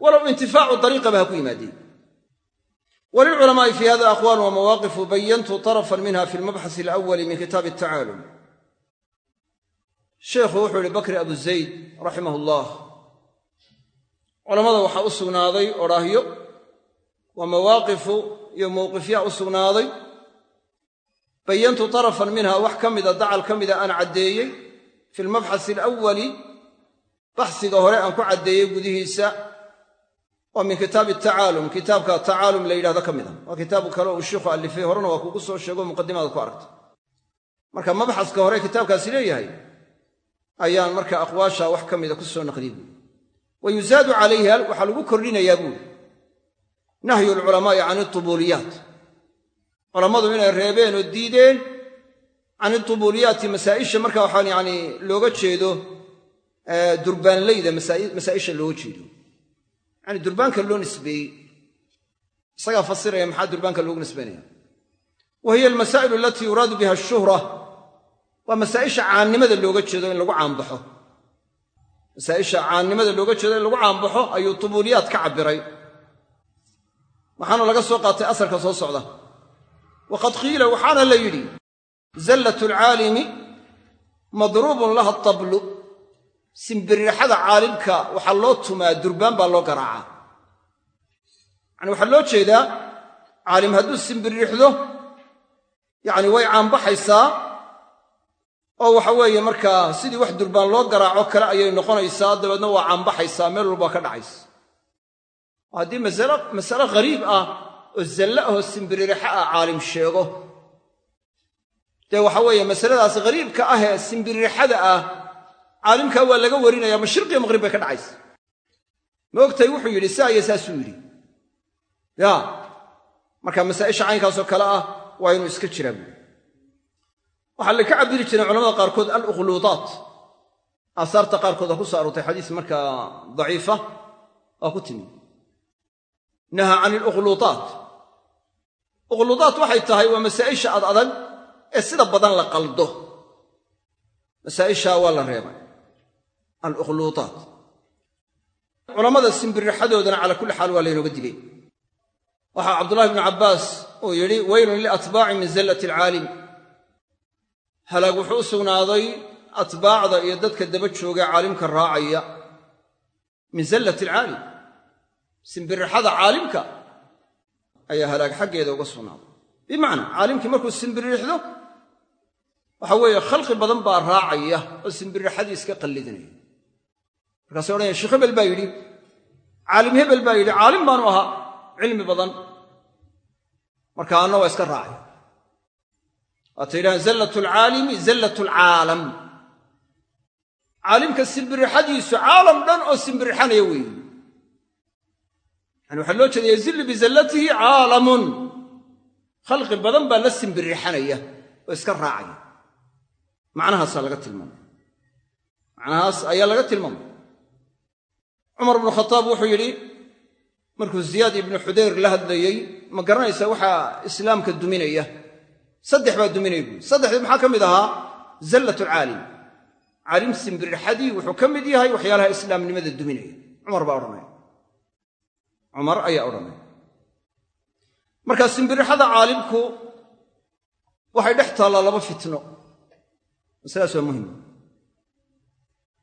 walow intifaacu dariiqaba ha ku yimaadeen. Fi hada aqwaal wa mawaaqifu bayantu tarafan minha fi lmabxasi alawali min kitaabi atacaalum sheikhu wuxuu ihi bakri abu zayd raximah ullah culammada waxaa u sugnaaday waa mawaaqifu iyo mowqifyaa u sugnaaday. Bayantu tarafan minha wax ka mida dacal ka mida aan caddeeyey. Fi lmabxasi alawali baxsiga hore aan ku caddeeyey gudihiisa waa min kitaabi tacaalum kitaabka tacaalum la yidhahdo ka mid a waa kitaabu kale uu shiikhu allifay horena waa kugu soo sheego muqadimaada ku aragtay marka mabxaska hore kitaabkaasi leeyahay ayaan marka aqwaasha wax ka ku soo naqliyey wa yuzaadu calayha waxaa lagu kordhinayaa buuri nahyu alculamaa'i can itubuuliyaat culammadu inay reebeen oo diideen can itubuuliyaati masaa'isha marka waxaan yani looga jeedo durbaanlayda masaa'isha looga jeedo. Yani durbaanka loo nisbeeyey. Isagaa fasiraya maxaa durbaanka loogu nisbaynaya wa hiya almasaa'ilu alatii yuraadu biha ashuhra waa masaa'isha caannimada looga jeedo in lagu caanbaxo. Masaa'isha caannimada looga jeedo in lagu caanbaxo ayuu tubuuliyaad ka cabbiray waxaana laga soo qaatay asarka soo socda. Waqad qiila waxaana la yidhi zallat alcaalimi madruubun laha tablu. Simbirixada caalimka waxaa loo tumaa durbaan baa loo garaacaa. Yani waxaa loo jeedaa caalim hadduu simbirixdo yacni way caanbaxaysaa oo waxa weeye markaa sidii wax durbaan loo garaaco kale ayay noqonaysaa dabeedna waa caanbaxaysaa meel walbaa ka dhacaysa haddii masale ghariib ah oo zalle ahoo simbiriraxa ah caalim sheego. Dee waxa weeye masaladaas ghariibka ahee simbiriraxada ah caalimkaa waa laga warinaya mashriqiyo maqrib bay ka dhacaysa. Ma ogtahay wuxuu yidhi saa iyo saasuu yidhi. Ya. Marka masaa'isha caynkaasoo kale ah waa inuu iska jiraa buuri waxaa la ka cabiri jireen culamada qaarkood alukhluudaat oo nahaa can ilukhluudaat ukhluudaat waxay tahay waa masaa'isha ad adag ee sida badan la qaldo. Masaa'ishaa waa la reebay. Alukhluudaat culammada simbirixadoodana calaa kulli xaal waa laynooga digay. Waxaa cabdullahi bnu cabbaas uu yidhi weylun liatbaaci min zallati alcaalim. Halaag wuxuu u sugnaaday atbaacda iyo dadka daba jooga caalimka raacaya. Min zallati alcaalim simbirixada caalimka ayaa halaag xaggeeda uga sugnaaday bimacnaa caalimkii markuu simbirixdo waxa weeye khalqi badan baa raacaya oo simbirixadii iska qallidanaya markaasay odhanaya sheekh hebel baa yidhi caalim hebel baa yidhi caalim baanu ahaa cilmi badan. Marka anna waa iska raacay. Waata yidhahaan zallat alcaalimi zallat alcaalam caalimka simbirixadiisu caalam dhan oo simbirixanaya weeye yani waxaa loo jeeda yazillu bizallatihi caalamun. Khalqi badan baa la simbirixanaya oo iska raacaya. Macnahaasaa laga tilmaamay. Macnahaas ayaa laga tilmaamay. Cumar bnu khataab wuxuu yidhi markuu ziyaad ibnu xudayr la hadlayey ma garanaysaa waxaa islaamka duminaya. Saddex baa duminaya buuri saddexdii maxaa ka mid ahaa? Zallat alcaalim caalim simbirixadii wuxuu ka mid yahay waxyaalaha islaamnimada duminaya. Cumar baa cumar ayaa odhanaya marka simbirixada caalimku waxay dhex taallaa laba fitno. Masaladaas waa muhiim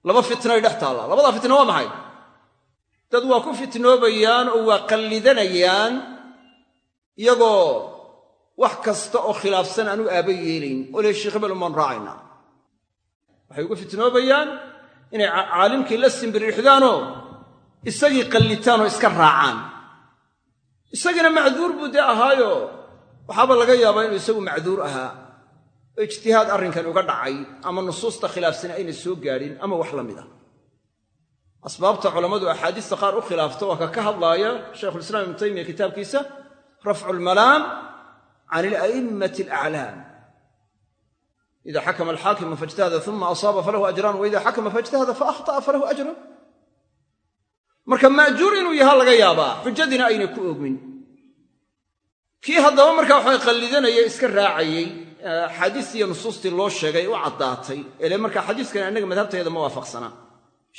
laba fitnoay dhex taallaa. Labadaa fitno waa maxay? Dad waa ku fitnoobayaan oo waa qallidanayaan iyagoo wax kasta oo khilaafsan aan u aaba yeelayn. Oo le sheekh hebel umaan raacaynaa waxay ugu fitnoobayaan inay caalimkii la simbiriixdaanoo isagii qallitaan oo iska raacaan. Isagiina macduur buu dee ahaayo. Waxaaba laga yaabaa inuu isagu macduur ahaa. Oo ijtihaad arrinkan uga dhacay ama nusuusta khilaafsani ayna soo gaadhin ama wax la mid ah. Asbaabta culammadu axaadiista qaar u khilaafto waa ka ka hadlaaya shaykhulislaam ibnu taymiya kitaabkiisa rafcu lmalaam can ila'immati alaclaam ida xakama alxaakimu faijtahada uma asaaba falahu ajraan wa ida xakama faijtahada faahطa'a falahu ajraan marka maajuur inuu yahaa laga yaabaa xujadiina ayna ku oogmin kii haddaba markaa waxay qallidanaya iska raacayey axaadiistii iyo nusuustii loo sheegay u caddaatay. Ele markaa xadiiskani annaga madhabteeda ma waafaqsanaa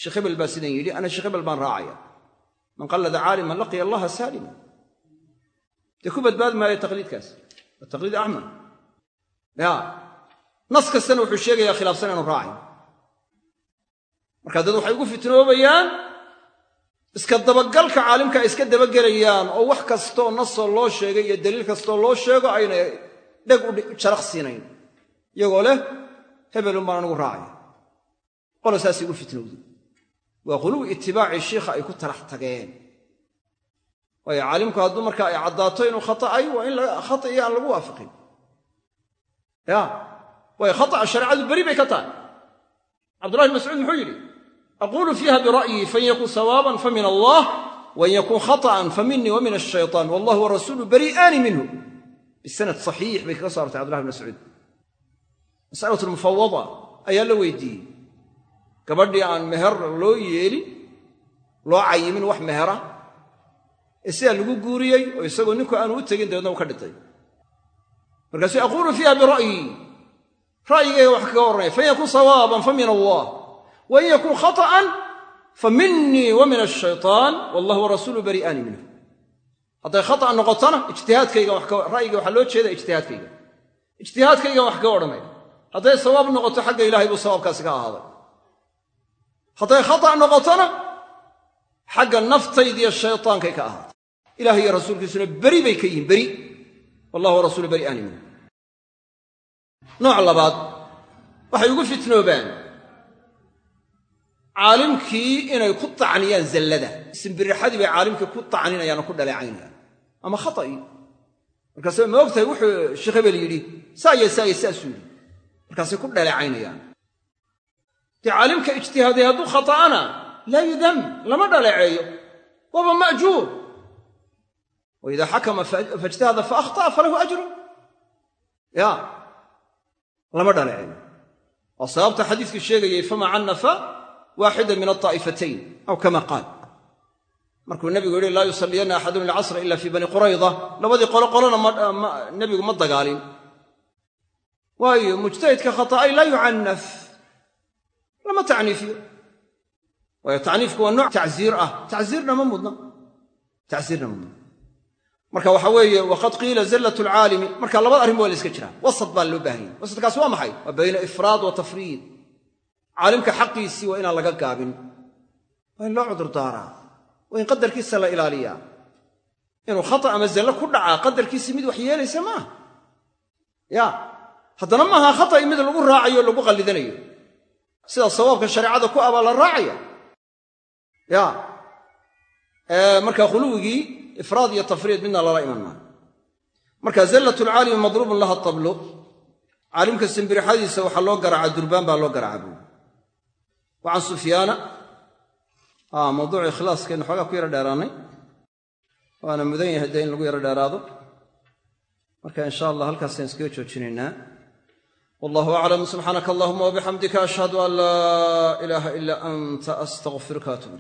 sheekh hebel baa sidan yidhi ana sheekh hebel baan raacaya. Man qallada caaliman laqiya allaha saalima dee ku badbaadi maayo taqliidkaas? Taqliid acma ya. Nas kastana wuxuu sheegayaa khilaafsan inu raacay marka dad waxay ugu fitnoobayaan iska dabagalka caalimka ay iska dabagelayaan oo wax kastoo nasoo loo sheegay iyo daliil kastoo loo sheego ayna dheg u jaraq siinayn. Iyagoo leh hebelun baan anigu raacaya qola saasay ugu fitnowday waa quluwi itibaaci shiikha ay ku talax tageen. Waayo caalimku hadduu marka ay caddaato inuu khata'ay waa in khata'iyo aan lagu waafaqin. Ya waayo khata'a shareecadu beri bay ka tahay. Cabdullahi bn mascuud muxuu yidhi aquulu fiiha bira'yii fain yakun sawaaban fa min allah wain yakun khata'an fa minii wa min ashaytaan wallah warasuulu bari'aani minhu bisanad saxiix bay kaga so artay cbdullahi bn mascuud masalat lmufawada ayaa la weydiiyey gabadhii aan meher loo yeelin loo cayimin wax mehera ee sidaa lagu guuriyey oo isagoo ninku aanu u tegin dabeedna u ka dhintay markaasuu aquulu fiiha bira'yii ra'yigayga wax kaga warranaya fain yakun sawaaban fa wain yakun khata'an fa minii wa min ashaytaan wallah warasuulu bari'aani minhu hadday khata noqotona ijtihaadkaygan ra'yiga waxaa loo jeeda ijtihaadkayga ijtihaadkaygan wax kaga odhanaya hadday sawaab noqoto xagga ilaahay buu sawaabkaasi ka ahaaday hadday khata noqotona xagga naftaydiiyo shaytaankay ka ahaatay ilaah iyo rasuulkiisuna beri bay ka yihiin beri wallahu rasuulu beri'aani min nooc labaad waxay ugu fitnoobaan caalimkii inay ku tacniyaan zallada. Simbirixadii bay caalimkii ku tacninayaan ku dhaleecaynayaan ama khata'ii markaase ma ogtahay wuxuu sheekh hebel yidhi saaya saaya saasuu yidhi. Markaasay ku dhaleecaynayaan dee caalimka ijtihaaday hadduu khata'ana laa yudam lama dhaleeceeyo. Waaba ma'juur. Wa idaa xakama faijtahada fa akhta'a falahu ajru ya lama dhaleeceeyo waa sababta xadiiskii sheegayay fama waaxida min alطaa'ifatayn aw kama qaal. Markuu nebigu yihi laa yusalliyanna axadun ilcasra ila fii bani qurayda labadii qolo qolona nebigu ma dagaalin. Waayo mujtahidka khata'ay laa yucannaf lama tacniifiyo waayo tacniifku waa nooc tacziir ah. Tacziirna ma mudna. Tacziirna ma mudna. Marka waxa weeye waqad qiila zallat alcaalimi marka labada arrin waa la iska jiraa. Wasat baa loo baahan yahy wasadkaasi waa maxay? Waa caalimka xaqiisii waa inaan laga gaabin. Waa in loo cudurdaaraa waa in qadarkiisa la ilaaliyaa inuu khata ama zallo ku dhacaa qadarkiisii mid wax yeelaysa maaha ya haddana maaha khata'i mid lagu raacayo lagu qallidanayo. Sida sawaabka shareecada ku abaa la raacaya. Ya marka khuluwigii ifraad iyo tafriid midna lala iman maayo marka zallat lcaalimi madruubun laha tablu caalimka simbirixadiisa waxaa loo garaaca durbaan baa loo garaaca buuli wa can sufyaana mawduuca ikhlaaskaynu xoogaa ku yaro dheeraannay waana mudan yahay dee in lagu yaro dheeraado. Marka insha allah halkaasaan iskaga joojinaynaa. Wallahu aclam subxaanaka allahuma wabixamdika ashhadu an laa ilaaha ila anta astaqfiruka atub